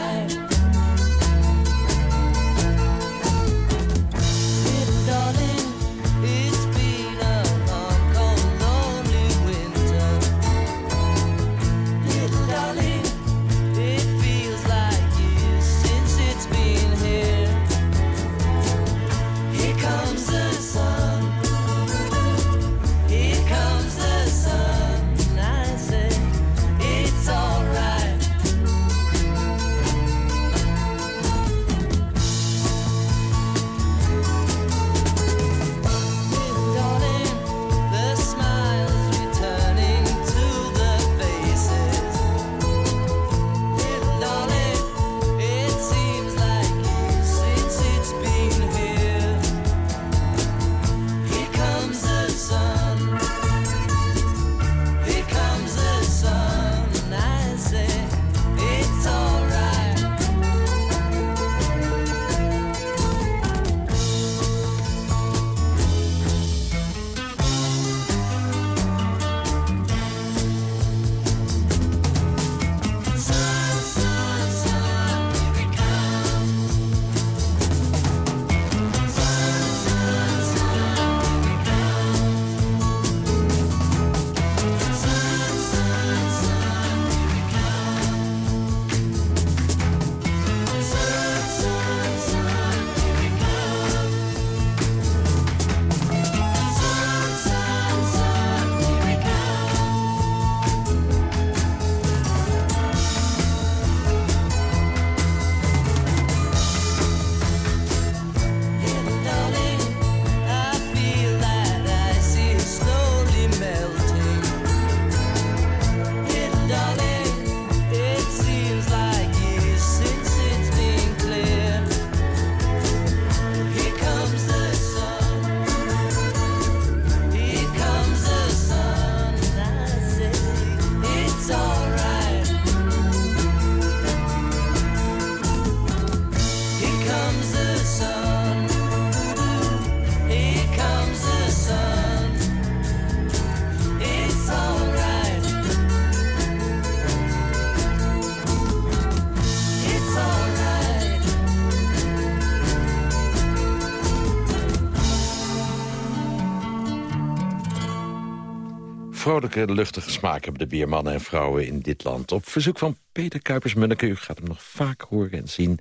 Vrolijke, luchtige smaak hebben de biermannen en vrouwen in dit land. Op verzoek van Peter Kuipers-Munneke, u gaat hem nog vaak horen en zien,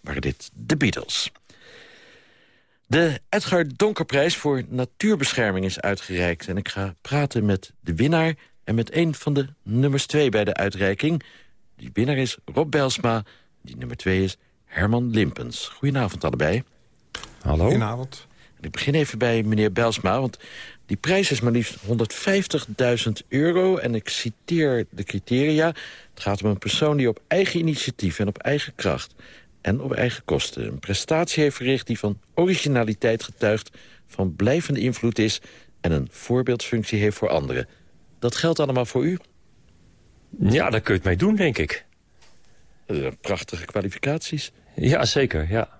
waren dit de Beatles. De Edgar Donkerprijs voor natuurbescherming is uitgereikt. En ik ga praten met de winnaar en met een van de nummers twee bij de uitreiking. Die winnaar is Rob Belsma, die nummer twee is Herman Limpens. Goedenavond allebei.
Hallo.
Goedenavond.
ik begin even bij meneer Belsma, want die prijs is maar liefst 150.000 euro. En ik citeer de criteria. Het gaat om een persoon die op eigen initiatief en op eigen kracht... en op eigen kosten een prestatie heeft verricht... die van originaliteit getuigt, van blijvende invloed is... en een voorbeeldfunctie heeft voor anderen. Dat geldt allemaal voor u?
Ja, daar kun je het mee doen, denk ik.
Uh, prachtige kwalificaties.
Ja, zeker, ja.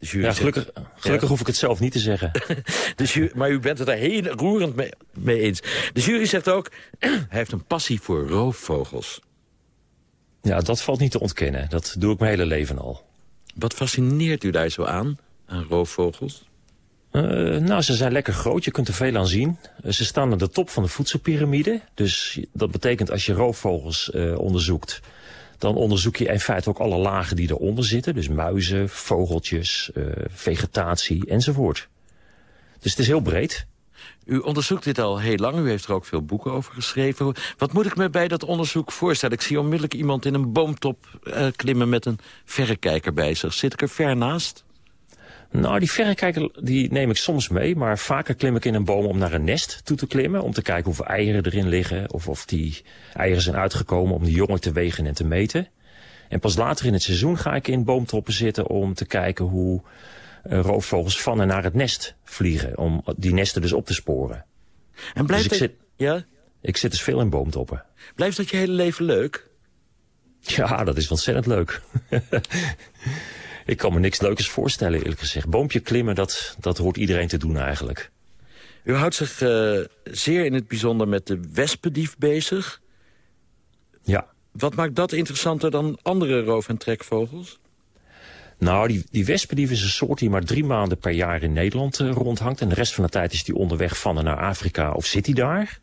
Ja, gelukkig, gelukkig hoef ik het zelf niet te zeggen.
de jury, maar u bent het daar heel roerend mee, mee eens. De jury zegt ook, hij heeft een passie voor roofvogels.
Ja, dat valt niet te ontkennen. Dat doe ik mijn hele leven al.
Wat fascineert u daar zo aan, aan roofvogels?
Uh, nou, ze zijn lekker groot. Je kunt er veel aan zien. Uh, ze staan aan de top van de voedselpyramide. Dus dat betekent als je roofvogels uh, onderzoekt dan onderzoek je in feite ook alle lagen die eronder zitten. Dus muizen, vogeltjes, uh, vegetatie enzovoort. Dus het is heel breed.
U onderzoekt dit al heel lang. U heeft er ook veel boeken over geschreven. Wat moet ik me bij dat onderzoek voorstellen? Ik zie onmiddellijk iemand in een boomtop uh, klimmen met een verrekijker bij zich. Zit ik er ver naast?
Nou, die verrekijker die neem ik soms mee, maar vaker klim ik in een boom om naar een nest toe te klimmen. Om te kijken hoeveel eieren erin liggen of of die eieren zijn uitgekomen om de jongen te wegen en te meten. En pas later in het seizoen ga ik in boomtoppen zitten om te kijken hoe uh, roofvogels van en naar het nest vliegen. Om die nesten dus op te sporen.
En blijft
dus ik, zit,
ja?
ik zit dus veel in boomtoppen.
Blijft dat je hele leven leuk?
Ja, dat is ontzettend leuk. Ik kan me niks leukers voorstellen, eerlijk gezegd. Boompje klimmen, dat, dat hoort iedereen te doen eigenlijk.
U houdt zich uh, zeer in het bijzonder met de wespendief bezig.
Ja.
Wat maakt dat interessanter dan andere roof- en trekvogels?
Nou, die, die wespendief is een soort die maar drie maanden per jaar in Nederland uh, rondhangt. En de rest van de tijd is die onderweg van en naar Afrika of zit hij daar.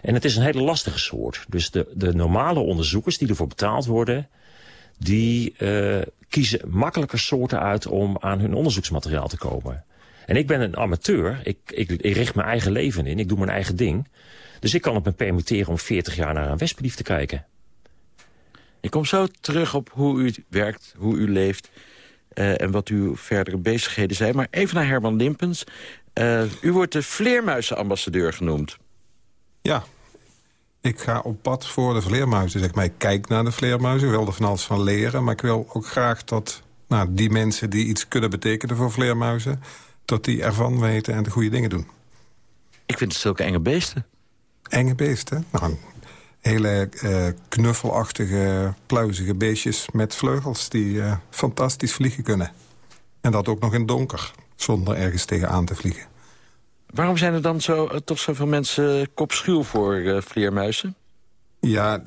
En het is een hele lastige soort. Dus de, de normale onderzoekers die ervoor betaald worden... die uh, kiezen makkelijker soorten uit om aan hun onderzoeksmateriaal te komen. En ik ben een amateur. Ik, ik, ik richt mijn eigen leven in. Ik doe mijn eigen ding. Dus ik kan het me permitteren om 40 jaar naar een wespendief te kijken.
Ik kom zo terug op hoe u werkt, hoe u leeft... Uh, en wat uw verdere bezigheden zijn. Maar even naar Herman Limpens. Uh, u wordt de vleermuizenambassadeur genoemd.
Ja, ik ga op pad voor de vleermuizen. Zeg maar. Ik kijk naar de vleermuizen, ik wil er van alles van leren... maar ik wil ook graag dat nou, die mensen die iets kunnen betekenen voor vleermuizen... dat die ervan weten en de goede dingen doen.
Ik vind het zulke enge beesten.
Enge beesten? Nou, hele uh, knuffelachtige, pluizige beestjes met vleugels... die uh, fantastisch vliegen kunnen. En dat ook nog in donker, zonder ergens tegenaan te vliegen.
Waarom zijn er dan zo, toch zoveel mensen kopschuw voor uh, vleermuizen?
Ja,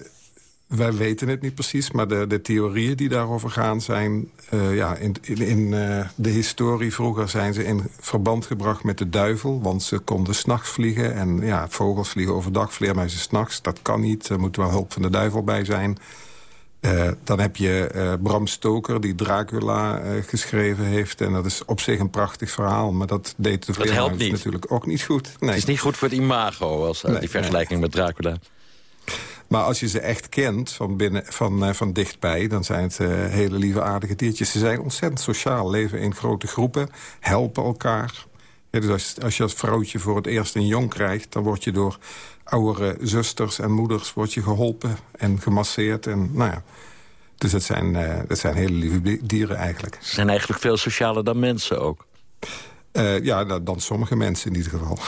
wij weten het niet precies, maar de, de theorieën die daarover gaan zijn... Uh, ja, in, in, de historie vroeger zijn ze in verband gebracht met de duivel... want ze konden s'nachts vliegen en ja, vogels vliegen overdag, vleermuizen s'nachts. Dat kan niet, er moet wel hulp van de duivel bij zijn... Uh, dan heb je uh, Bram Stoker, die Dracula uh, geschreven heeft. En dat is op zich een prachtig verhaal. Maar dat deed de vleermuis natuurlijk ook niet goed. Nee.
Het is niet goed voor het imago, als nee, die vergelijking nee. met Dracula.
Maar als je ze echt kent, van, binnen, van, van dichtbij... dan zijn het hele lieve aardige diertjes. Ze zijn ontzettend sociaal, leven in grote groepen, helpen elkaar. Ja, dus als, als je als vrouwtje voor het eerst een jong krijgt... dan word je door oudere zusters en moeders wordt je geholpen en gemasseerd. En, nou ja. Dus het zijn, uh, het zijn hele lieve dieren eigenlijk.
Ze zijn eigenlijk veel socialer dan mensen ook.
Uh, ja, dan, dan sommige mensen in ieder geval.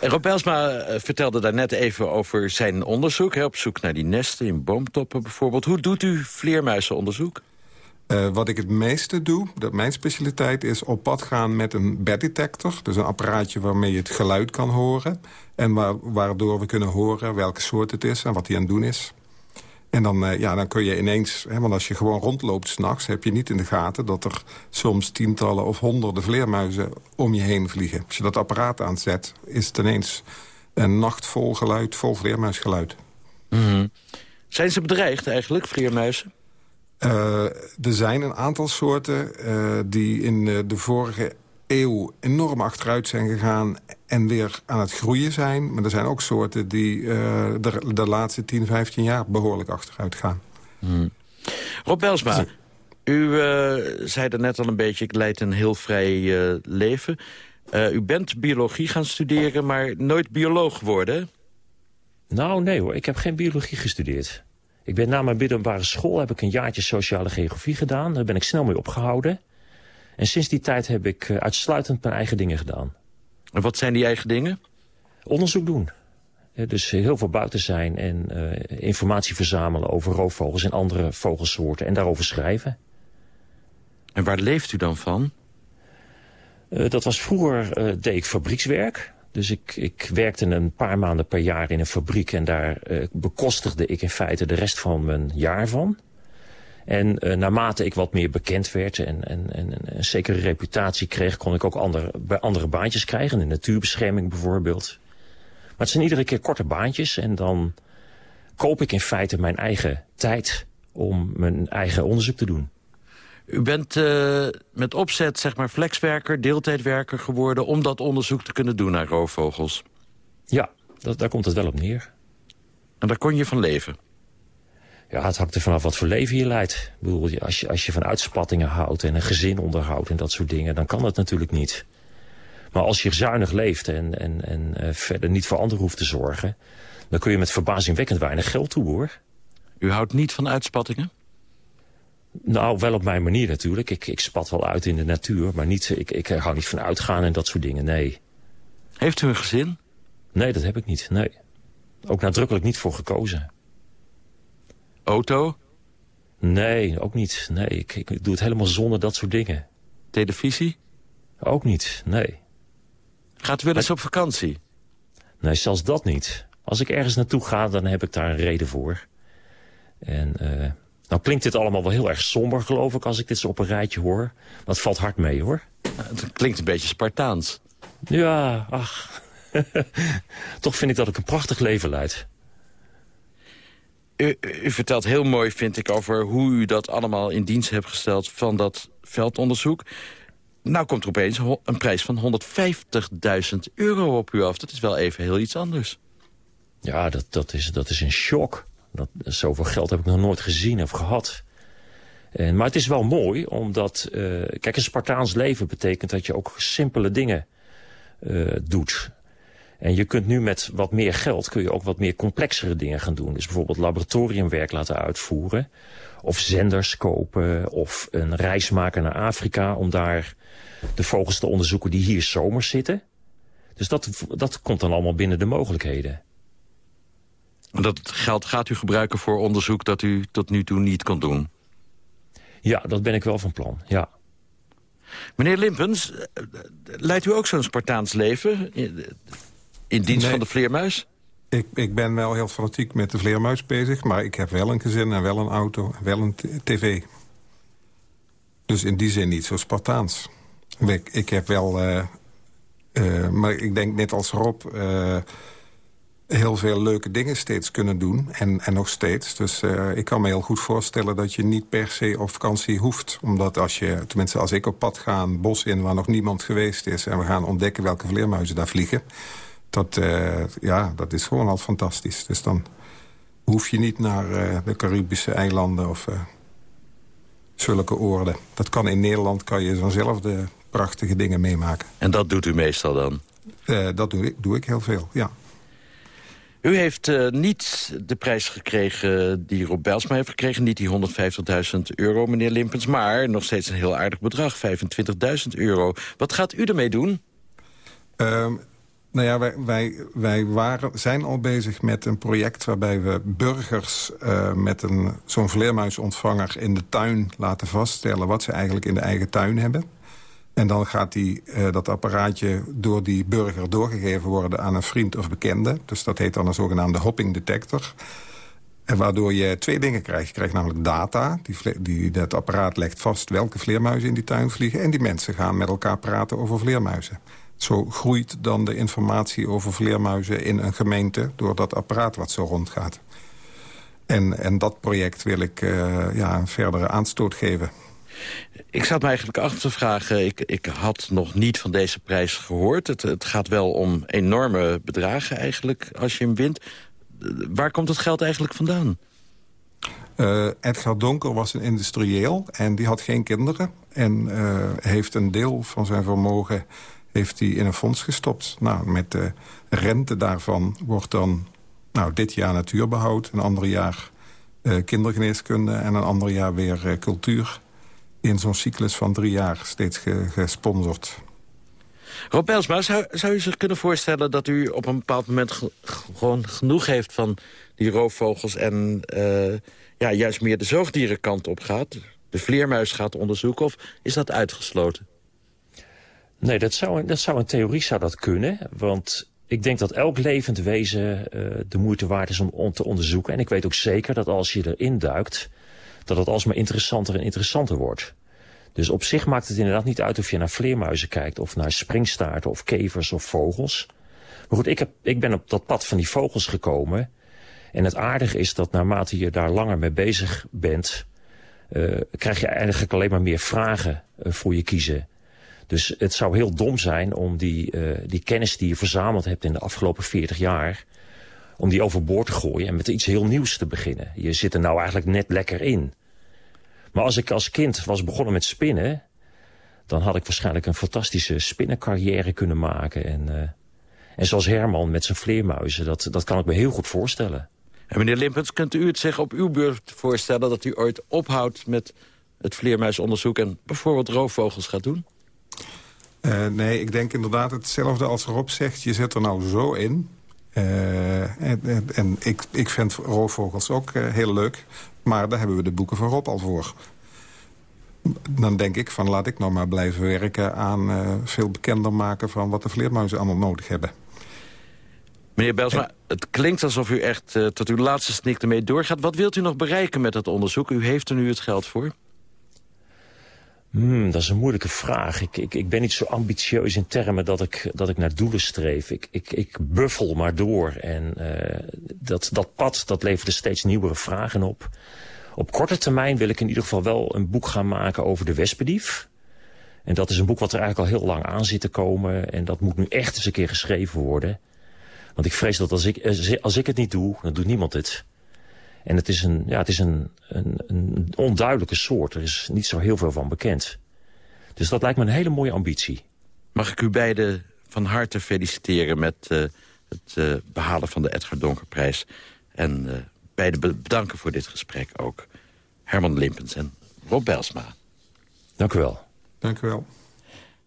Rob Belsma vertelde daar net even over zijn onderzoek. Hè, op zoek naar die nesten in boomtoppen bijvoorbeeld. Hoe doet u vleermuizenonderzoek?
Uh, wat ik het meeste doe, dat mijn specialiteit is op pad gaan met een beddetector. Dus een apparaatje waarmee je het geluid kan horen. En wa waardoor we kunnen horen welke soort het is en wat hij aan het doen is. En dan, uh, ja, dan kun je ineens, hè, want als je gewoon rondloopt s'nachts... heb je niet in de gaten dat er soms tientallen of honderden vleermuizen om je heen vliegen. Als je dat apparaat aanzet, is het ineens een nacht vol geluid, vol vleermuisgeluid.
Mhm. Zijn ze bedreigd eigenlijk, vleermuizen?
Uh, er zijn een aantal soorten uh, die in uh, de vorige eeuw enorm achteruit zijn gegaan... en weer aan het groeien zijn. Maar er zijn ook soorten die de, de, laatste 10, 15 jaar behoorlijk achteruit gaan.
Hmm. Rob Belsma, u zei er net al een beetje... ik leid een heel vrij leven. u bent biologie gaan studeren, maar nooit bioloog geworden,
Nou, nee hoor. Ik heb geen biologie gestudeerd. Ik ben na mijn middelbare school heb ik een jaartje sociale geografie gedaan. Daar ben ik snel mee opgehouden. En sinds die tijd heb ik uitsluitend mijn eigen dingen gedaan.
En wat zijn die eigen dingen?
Onderzoek doen. Dus heel veel buiten zijn en uh, informatie verzamelen over roofvogels en andere vogelsoorten. En daarover schrijven.
En waar leeft u dan van?
Uh, dat was vroeger uh, deed ik fabriekswerk. Dus ik, ik werkte een paar maanden per jaar in een fabriek... en daar uh, bekostigde ik in feite de rest van mijn jaar van. En uh, naarmate ik wat meer bekend werd en, en, en een zekere reputatie kreeg... kon ik ook andere, bij andere baantjes krijgen, in natuurbescherming bijvoorbeeld. Maar het zijn iedere keer korte baantjes en dan koop ik in feite mijn eigen tijd... om mijn eigen onderzoek te doen.
U bent uh, met opzet zeg maar flexwerker, deeltijdwerker geworden... om dat onderzoek te kunnen doen naar roofvogels.
Ja, dat, daar komt het wel op neer.
En daar kon je van leven?
Ja, het hangt er vanaf wat voor leven je leidt. Ik bedoel, als je, als je van uitspattingen houdt en een gezin onderhoudt en dat soort dingen... dan kan dat natuurlijk niet. Maar als je zuinig leeft en, en, en uh, verder niet voor anderen hoeft te zorgen... dan kun je met verbazingwekkend weinig geld toe, hoor.
U houdt niet van uitspattingen?
Nou, wel op mijn manier natuurlijk. Ik, ik spat wel uit in de natuur, maar niet, ik, ik hou niet van uitgaan en dat soort dingen, nee.
Heeft u een gezin?
Nee, dat heb ik niet, nee. Ook nadrukkelijk niet voor gekozen.
Auto?
Nee, ook niet. Nee, ik, ik doe het helemaal zonder dat soort dingen.
Televisie?
Ook niet, nee.
Gaat u wel eens op vakantie?
Nee, zelfs dat niet. Als ik ergens naartoe ga, dan heb ik daar een reden voor. En... Uh, nou klinkt dit allemaal wel heel erg somber, geloof ik, als ik dit zo op een rijtje hoor. Maar het valt hard mee, hoor.
Het klinkt een beetje Spartaans.
Ja, ach. Toch vind ik dat ik een prachtig leven leid.
U, u, vertelt heel mooi, vind ik, over hoe u dat allemaal in dienst hebt gesteld van dat veldonderzoek. Nou komt er opeens een prijs van 150.000 euro op u af. Dat is wel even heel iets anders.
Ja, dat, dat, is, dat is een shock. Dat, zoveel geld heb ik nog nooit gezien of gehad. En, maar het is wel mooi, omdat... Uh, kijk, een Spartaans leven betekent dat je ook simpele dingen uh, doet. En je kunt nu met wat meer geld kun je ook wat meer complexere dingen gaan doen. Dus bijvoorbeeld laboratoriumwerk laten uitvoeren. Of zenders kopen. Of een reis maken naar Afrika om daar de vogels te onderzoeken die hier zomers zitten. Dus dat, dat komt dan allemaal binnen de mogelijkheden.
Dat geld gaat u gebruiken voor onderzoek dat u tot nu toe niet kon doen?
Ja, dat ben ik wel van plan, ja.
Meneer Limpens, leidt u ook zo'n Spartaans leven in dienst
nee.
van de vleermuis?
Ik, ik ben wel heel fanatiek met de vleermuis bezig... maar ik heb wel een gezin en wel een auto en wel een tv. Dus in die zin niet zo Spartaans. Ik, ik heb wel... Uh, uh, maar ik denk net als Rob... Uh, heel veel leuke dingen steeds kunnen doen. En, en nog steeds. Dus uh, ik kan me heel goed voorstellen dat je niet per se op vakantie hoeft. Omdat als je, tenminste als ik op pad ga een bos in waar nog niemand geweest is... en we gaan ontdekken welke vleermuizen daar vliegen... dat, uh, ja, dat is gewoon al fantastisch. Dus dan hoef je niet naar uh, de Caribische eilanden of zulke oorden. Dat kan in Nederland, kan je zo'nzelfde prachtige dingen meemaken.
En dat doet u meestal dan?
dat doe ik, doe ik heel veel, ja.
U heeft uh, niet de prijs gekregen die Rob Bijlsma heeft gekregen. Niet die 150.000 euro, meneer Limpens. Maar nog steeds een heel aardig bedrag. 25.000 euro. Wat gaat u ermee doen?
Um, nou ja, wij, wij, wij waren, zijn al bezig met een project... waarbij we burgers uh, met zo'n vleermuisontvanger in de tuin laten vaststellen... wat ze eigenlijk in de eigen tuin hebben. En dan gaat die, uh, dat apparaatje door die burger doorgegeven worden aan een vriend of bekende. Dus dat heet dan een zogenaamde hopping detector. En waardoor je twee dingen krijgt. Je krijgt namelijk data. Die, die, dat apparaat legt vast welke vleermuizen in die tuin vliegen. En die mensen gaan met elkaar praten over vleermuizen. Zo groeit dan de informatie over vleermuizen in een gemeente... door dat apparaat wat zo rondgaat. En, en dat project wil ik uh, ja, een verdere aanstoot geven.
Ik zat me eigenlijk af te vragen, ik, ik had nog niet van deze prijs gehoord. Het, het gaat wel om enorme bedragen eigenlijk als je hem wint. Waar komt het geld eigenlijk vandaan?
Uh, Edgar Donker was een industrieel en die had geen kinderen. En uh, heeft een deel van zijn vermogen heeft hij in een fonds gestopt. Nou, met de rente daarvan wordt dan nou, dit jaar natuurbehoud... een ander jaar uh, kindergeneeskunde en een ander jaar weer cultuur... in zo'n cyclus van drie jaar steeds gesponsord.
Rob Belsma, zou, zou u zich kunnen voorstellen dat u op een bepaald moment gewoon genoeg heeft van die roofvogels en uh, ja, juist meer de zoogdierenkant op gaat? De vleermuis gaat onderzoeken of is dat uitgesloten?
Nee, dat zou, dat zou in theorie zou dat kunnen, want ik denk dat elk levend wezen uh, de moeite waard is om, om te onderzoeken. En ik weet ook zeker dat als je erin duikt, dat het alsmaar interessanter en interessanter wordt. Dus op zich maakt het inderdaad niet uit of je naar vleermuizen kijkt... of naar springstaarten of kevers of vogels. Maar goed, ik, heb, ik ben op dat pad van die vogels gekomen. En het aardige is dat naarmate je daar langer mee bezig bent... Uh, krijg je eigenlijk alleen maar meer vragen uh, voor je kiezen. Dus het zou heel dom zijn om die, uh, die kennis die je verzameld hebt in de afgelopen 40 jaar... om die overboord te gooien en met iets heel nieuws te beginnen. Je zit er nou eigenlijk net lekker in. Maar als ik als kind was begonnen met spinnen... dan had ik waarschijnlijk een fantastische spinnencarrière kunnen maken. En, uh, en zoals Herman met zijn vleermuizen, dat, dat kan ik me heel goed voorstellen.
En meneer Limpens, kunt u het zich op uw beurt voorstellen... dat u ooit ophoudt met het vleermuisonderzoek... en bijvoorbeeld roofvogels gaat doen?
Uh, nee, ik denk inderdaad hetzelfde als Rob zegt. Je zit er nou zo in. Uh, en, en, ik, ik vind roofvogels ook uh, heel leuk. Maar daar hebben we de boeken van Rob al voor. Dan denk ik van laat ik nou maar blijven werken aan uh, veel bekender maken... van wat de vleermuizen allemaal nodig hebben.
Meneer Belsma, het klinkt alsof u echt tot uw laatste snik ermee doorgaat. Wat wilt u nog bereiken met dat onderzoek? U heeft er nu het geld voor.
Hmm, dat is een moeilijke vraag. Ik, ik, ik ben niet zo ambitieus in termen dat ik, dat ik naar doelen streef. Ik, ik, buffel maar door. En uh, dat, dat pad dat levert steeds nieuwere vragen op. Op korte termijn wil ik in ieder geval wel een boek gaan maken over de wespendief. En dat is een boek wat er eigenlijk al heel lang aan zit te komen. En dat moet nu echt eens een keer geschreven worden. Want ik vrees dat als ik, als ik het niet doe, dan doet niemand het. En het is, een, ja, het is een, een, een onduidelijke soort. Er is niet zo heel veel van bekend. Dus dat lijkt me een hele mooie ambitie.
Mag ik u beiden van harte feliciteren met uh, het uh, behalen van de Edgar Donkerprijs. En uh, beiden bedanken voor dit gesprek ook. Herman Limpens en Rob Belsma.
Dank u wel.
Dank u wel.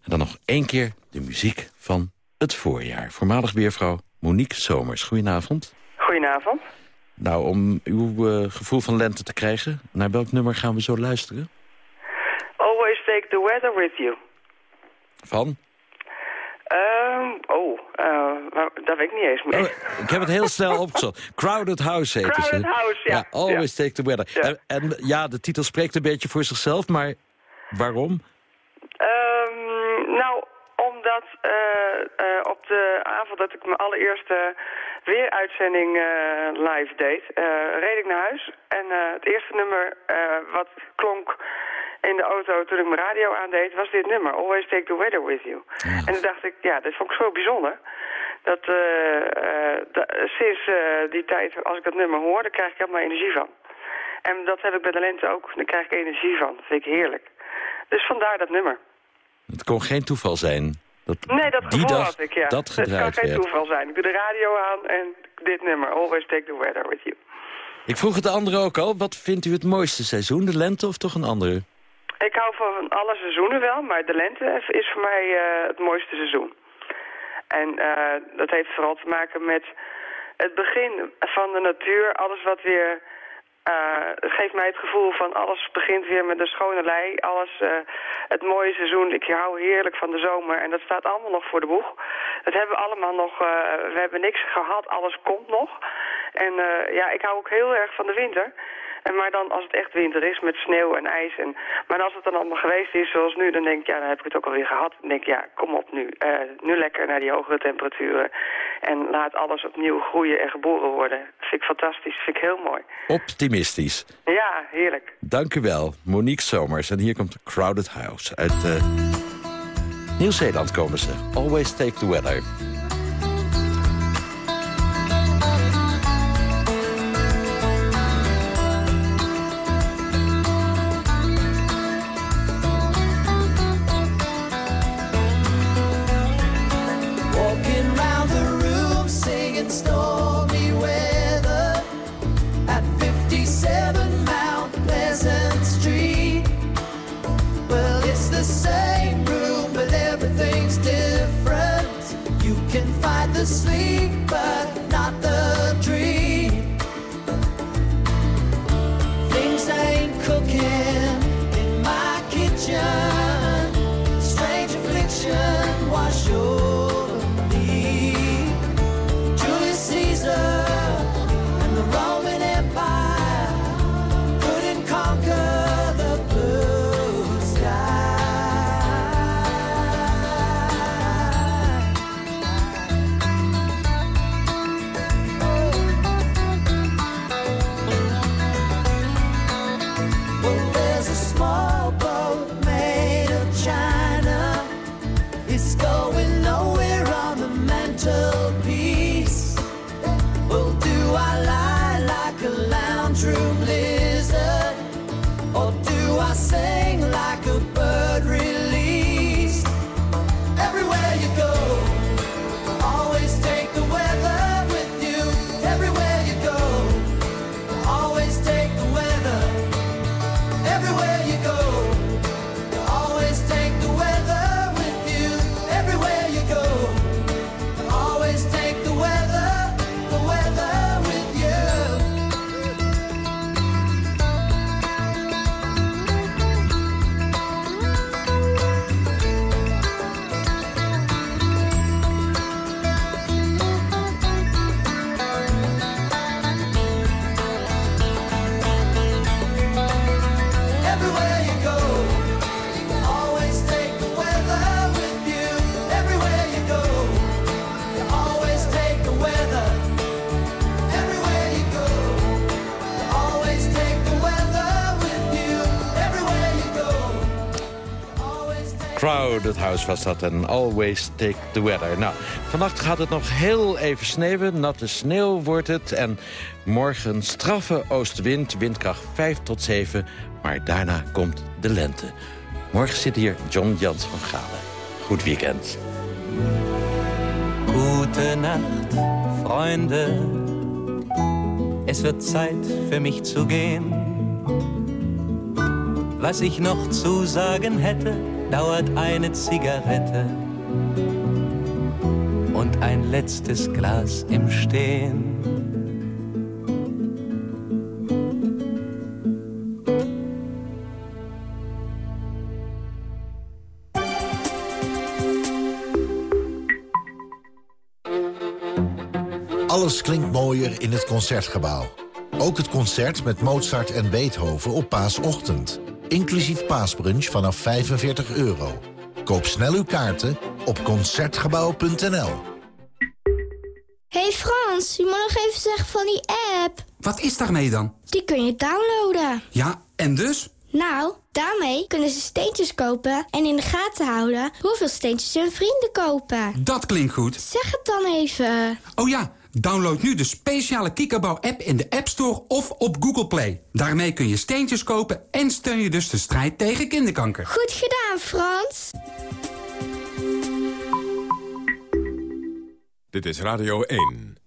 En dan nog één keer de muziek van het voorjaar. Voormalig weervrouw Monique Somers. Goedenavond.
Goedenavond.
Nou, om uw uh, gevoel van lente te krijgen, naar welk nummer gaan we zo luisteren?
Always take the weather with you.
Van?
Um, oh, uh, dat weet ik niet eens meer.
Oh, ik heb het heel snel opgezocht. Crowded House heet
Crowded
ze.
House, ja.
ja always
ja.
take the weather.
Ja.
En, en, ja, de titel spreekt een beetje voor zichzelf, maar waarom?
Um, nou, omdat uh, uh, op de avond dat ik mijn allereerste weeruitzending uh, live deed, reed ik naar huis. En het eerste nummer wat klonk in de auto toen ik mijn radio aandeed, was dit nummer. Always take the weather with you. Ja. En toen dacht ik, ja, dat vond ik zo bijzonder. Dat, dat sinds die tijd, als ik dat nummer hoor, dan krijg ik helemaal energie van. En dat heb ik bij de lente ook. Daar krijg ik energie van. Dat vind ik heerlijk. Dus vandaar dat nummer.
Het kon geen toeval zijn. Dat
nee, dat
die
gevoel
dag,
had ik, ja.
Dat
het kan geen toeval zijn. Ik doe de radio aan en dit nummer. Always take the weather with you.
Ik vroeg het de anderen ook al. Wat vindt u het mooiste seizoen? De lente of toch een andere?
Ik hou van alle seizoenen wel, maar de lente is voor mij uh, het mooiste seizoen. En uh, dat heeft vooral te maken met het begin van de natuur. Alles wat weer uh, geeft mij het gevoel van alles begint weer met een schone lei. Alles, uh, het mooie seizoen. Ik hou heerlijk van de zomer. En dat staat allemaal nog voor de boeg. Dat hebben we allemaal nog. Uh, we hebben niks gehad. Alles komt nog. En ja, ik hou ook heel erg van de winter. En maar dan als het echt winter is met sneeuw en ijs. En, maar als het dan allemaal geweest is zoals nu, dan denk ik, ja, dan heb ik het ook alweer gehad. Dan denk ik, ja, kom op nu. Uh, nu lekker naar die hogere temperaturen. En laat alles opnieuw groeien en geboren worden. Dat vind ik fantastisch, dat vind ik heel mooi.
Optimistisch.
Ja, heerlijk.
Dank u wel, Monique Somers. En hier komt Crowded House uit uh, Nieuw-Zeeland komen ze. Always take the weather. Crowded House was dat en Always Take the Weather. Nou, vannacht gaat het nog heel even sneeuwen. Natte sneeuw wordt het. En morgen straffe oostwind, windkracht 5 tot 7. Maar daarna komt de lente. Morgen zit hier John Jans van Galen. Goed weekend.
Gute Nacht, Freunde. Es wird Zeit für mich zu gehen. Was ich noch zu sagen hätte dauert eine Zigarette und ein letztes Glas im Stehen.
Alles klinkt mooier in het Concertgebouw. Ook het concert met Mozart en Beethoven op paasochtend inclusief paasbrunch vanaf 45 euro. Koop snel uw kaarten op Concertgebouw.nl.
Hey Frans, je moet nog even zeggen van die app.
Wat is daarmee dan?
Die kun je downloaden.
Ja, en dus?
Nou, daarmee kunnen ze steentjes kopen en in de gaten houden hoeveel steentjes hun vrienden kopen.
Dat klinkt goed.
Zeg het dan even.
Oh ja, Download nu de speciale Kikkerbouw-app in de App Store of op Google Play. Daarmee kun je steentjes kopen en steun je dus de strijd tegen kinderkanker.
Goed gedaan, Frans.
Dit is Radio 1.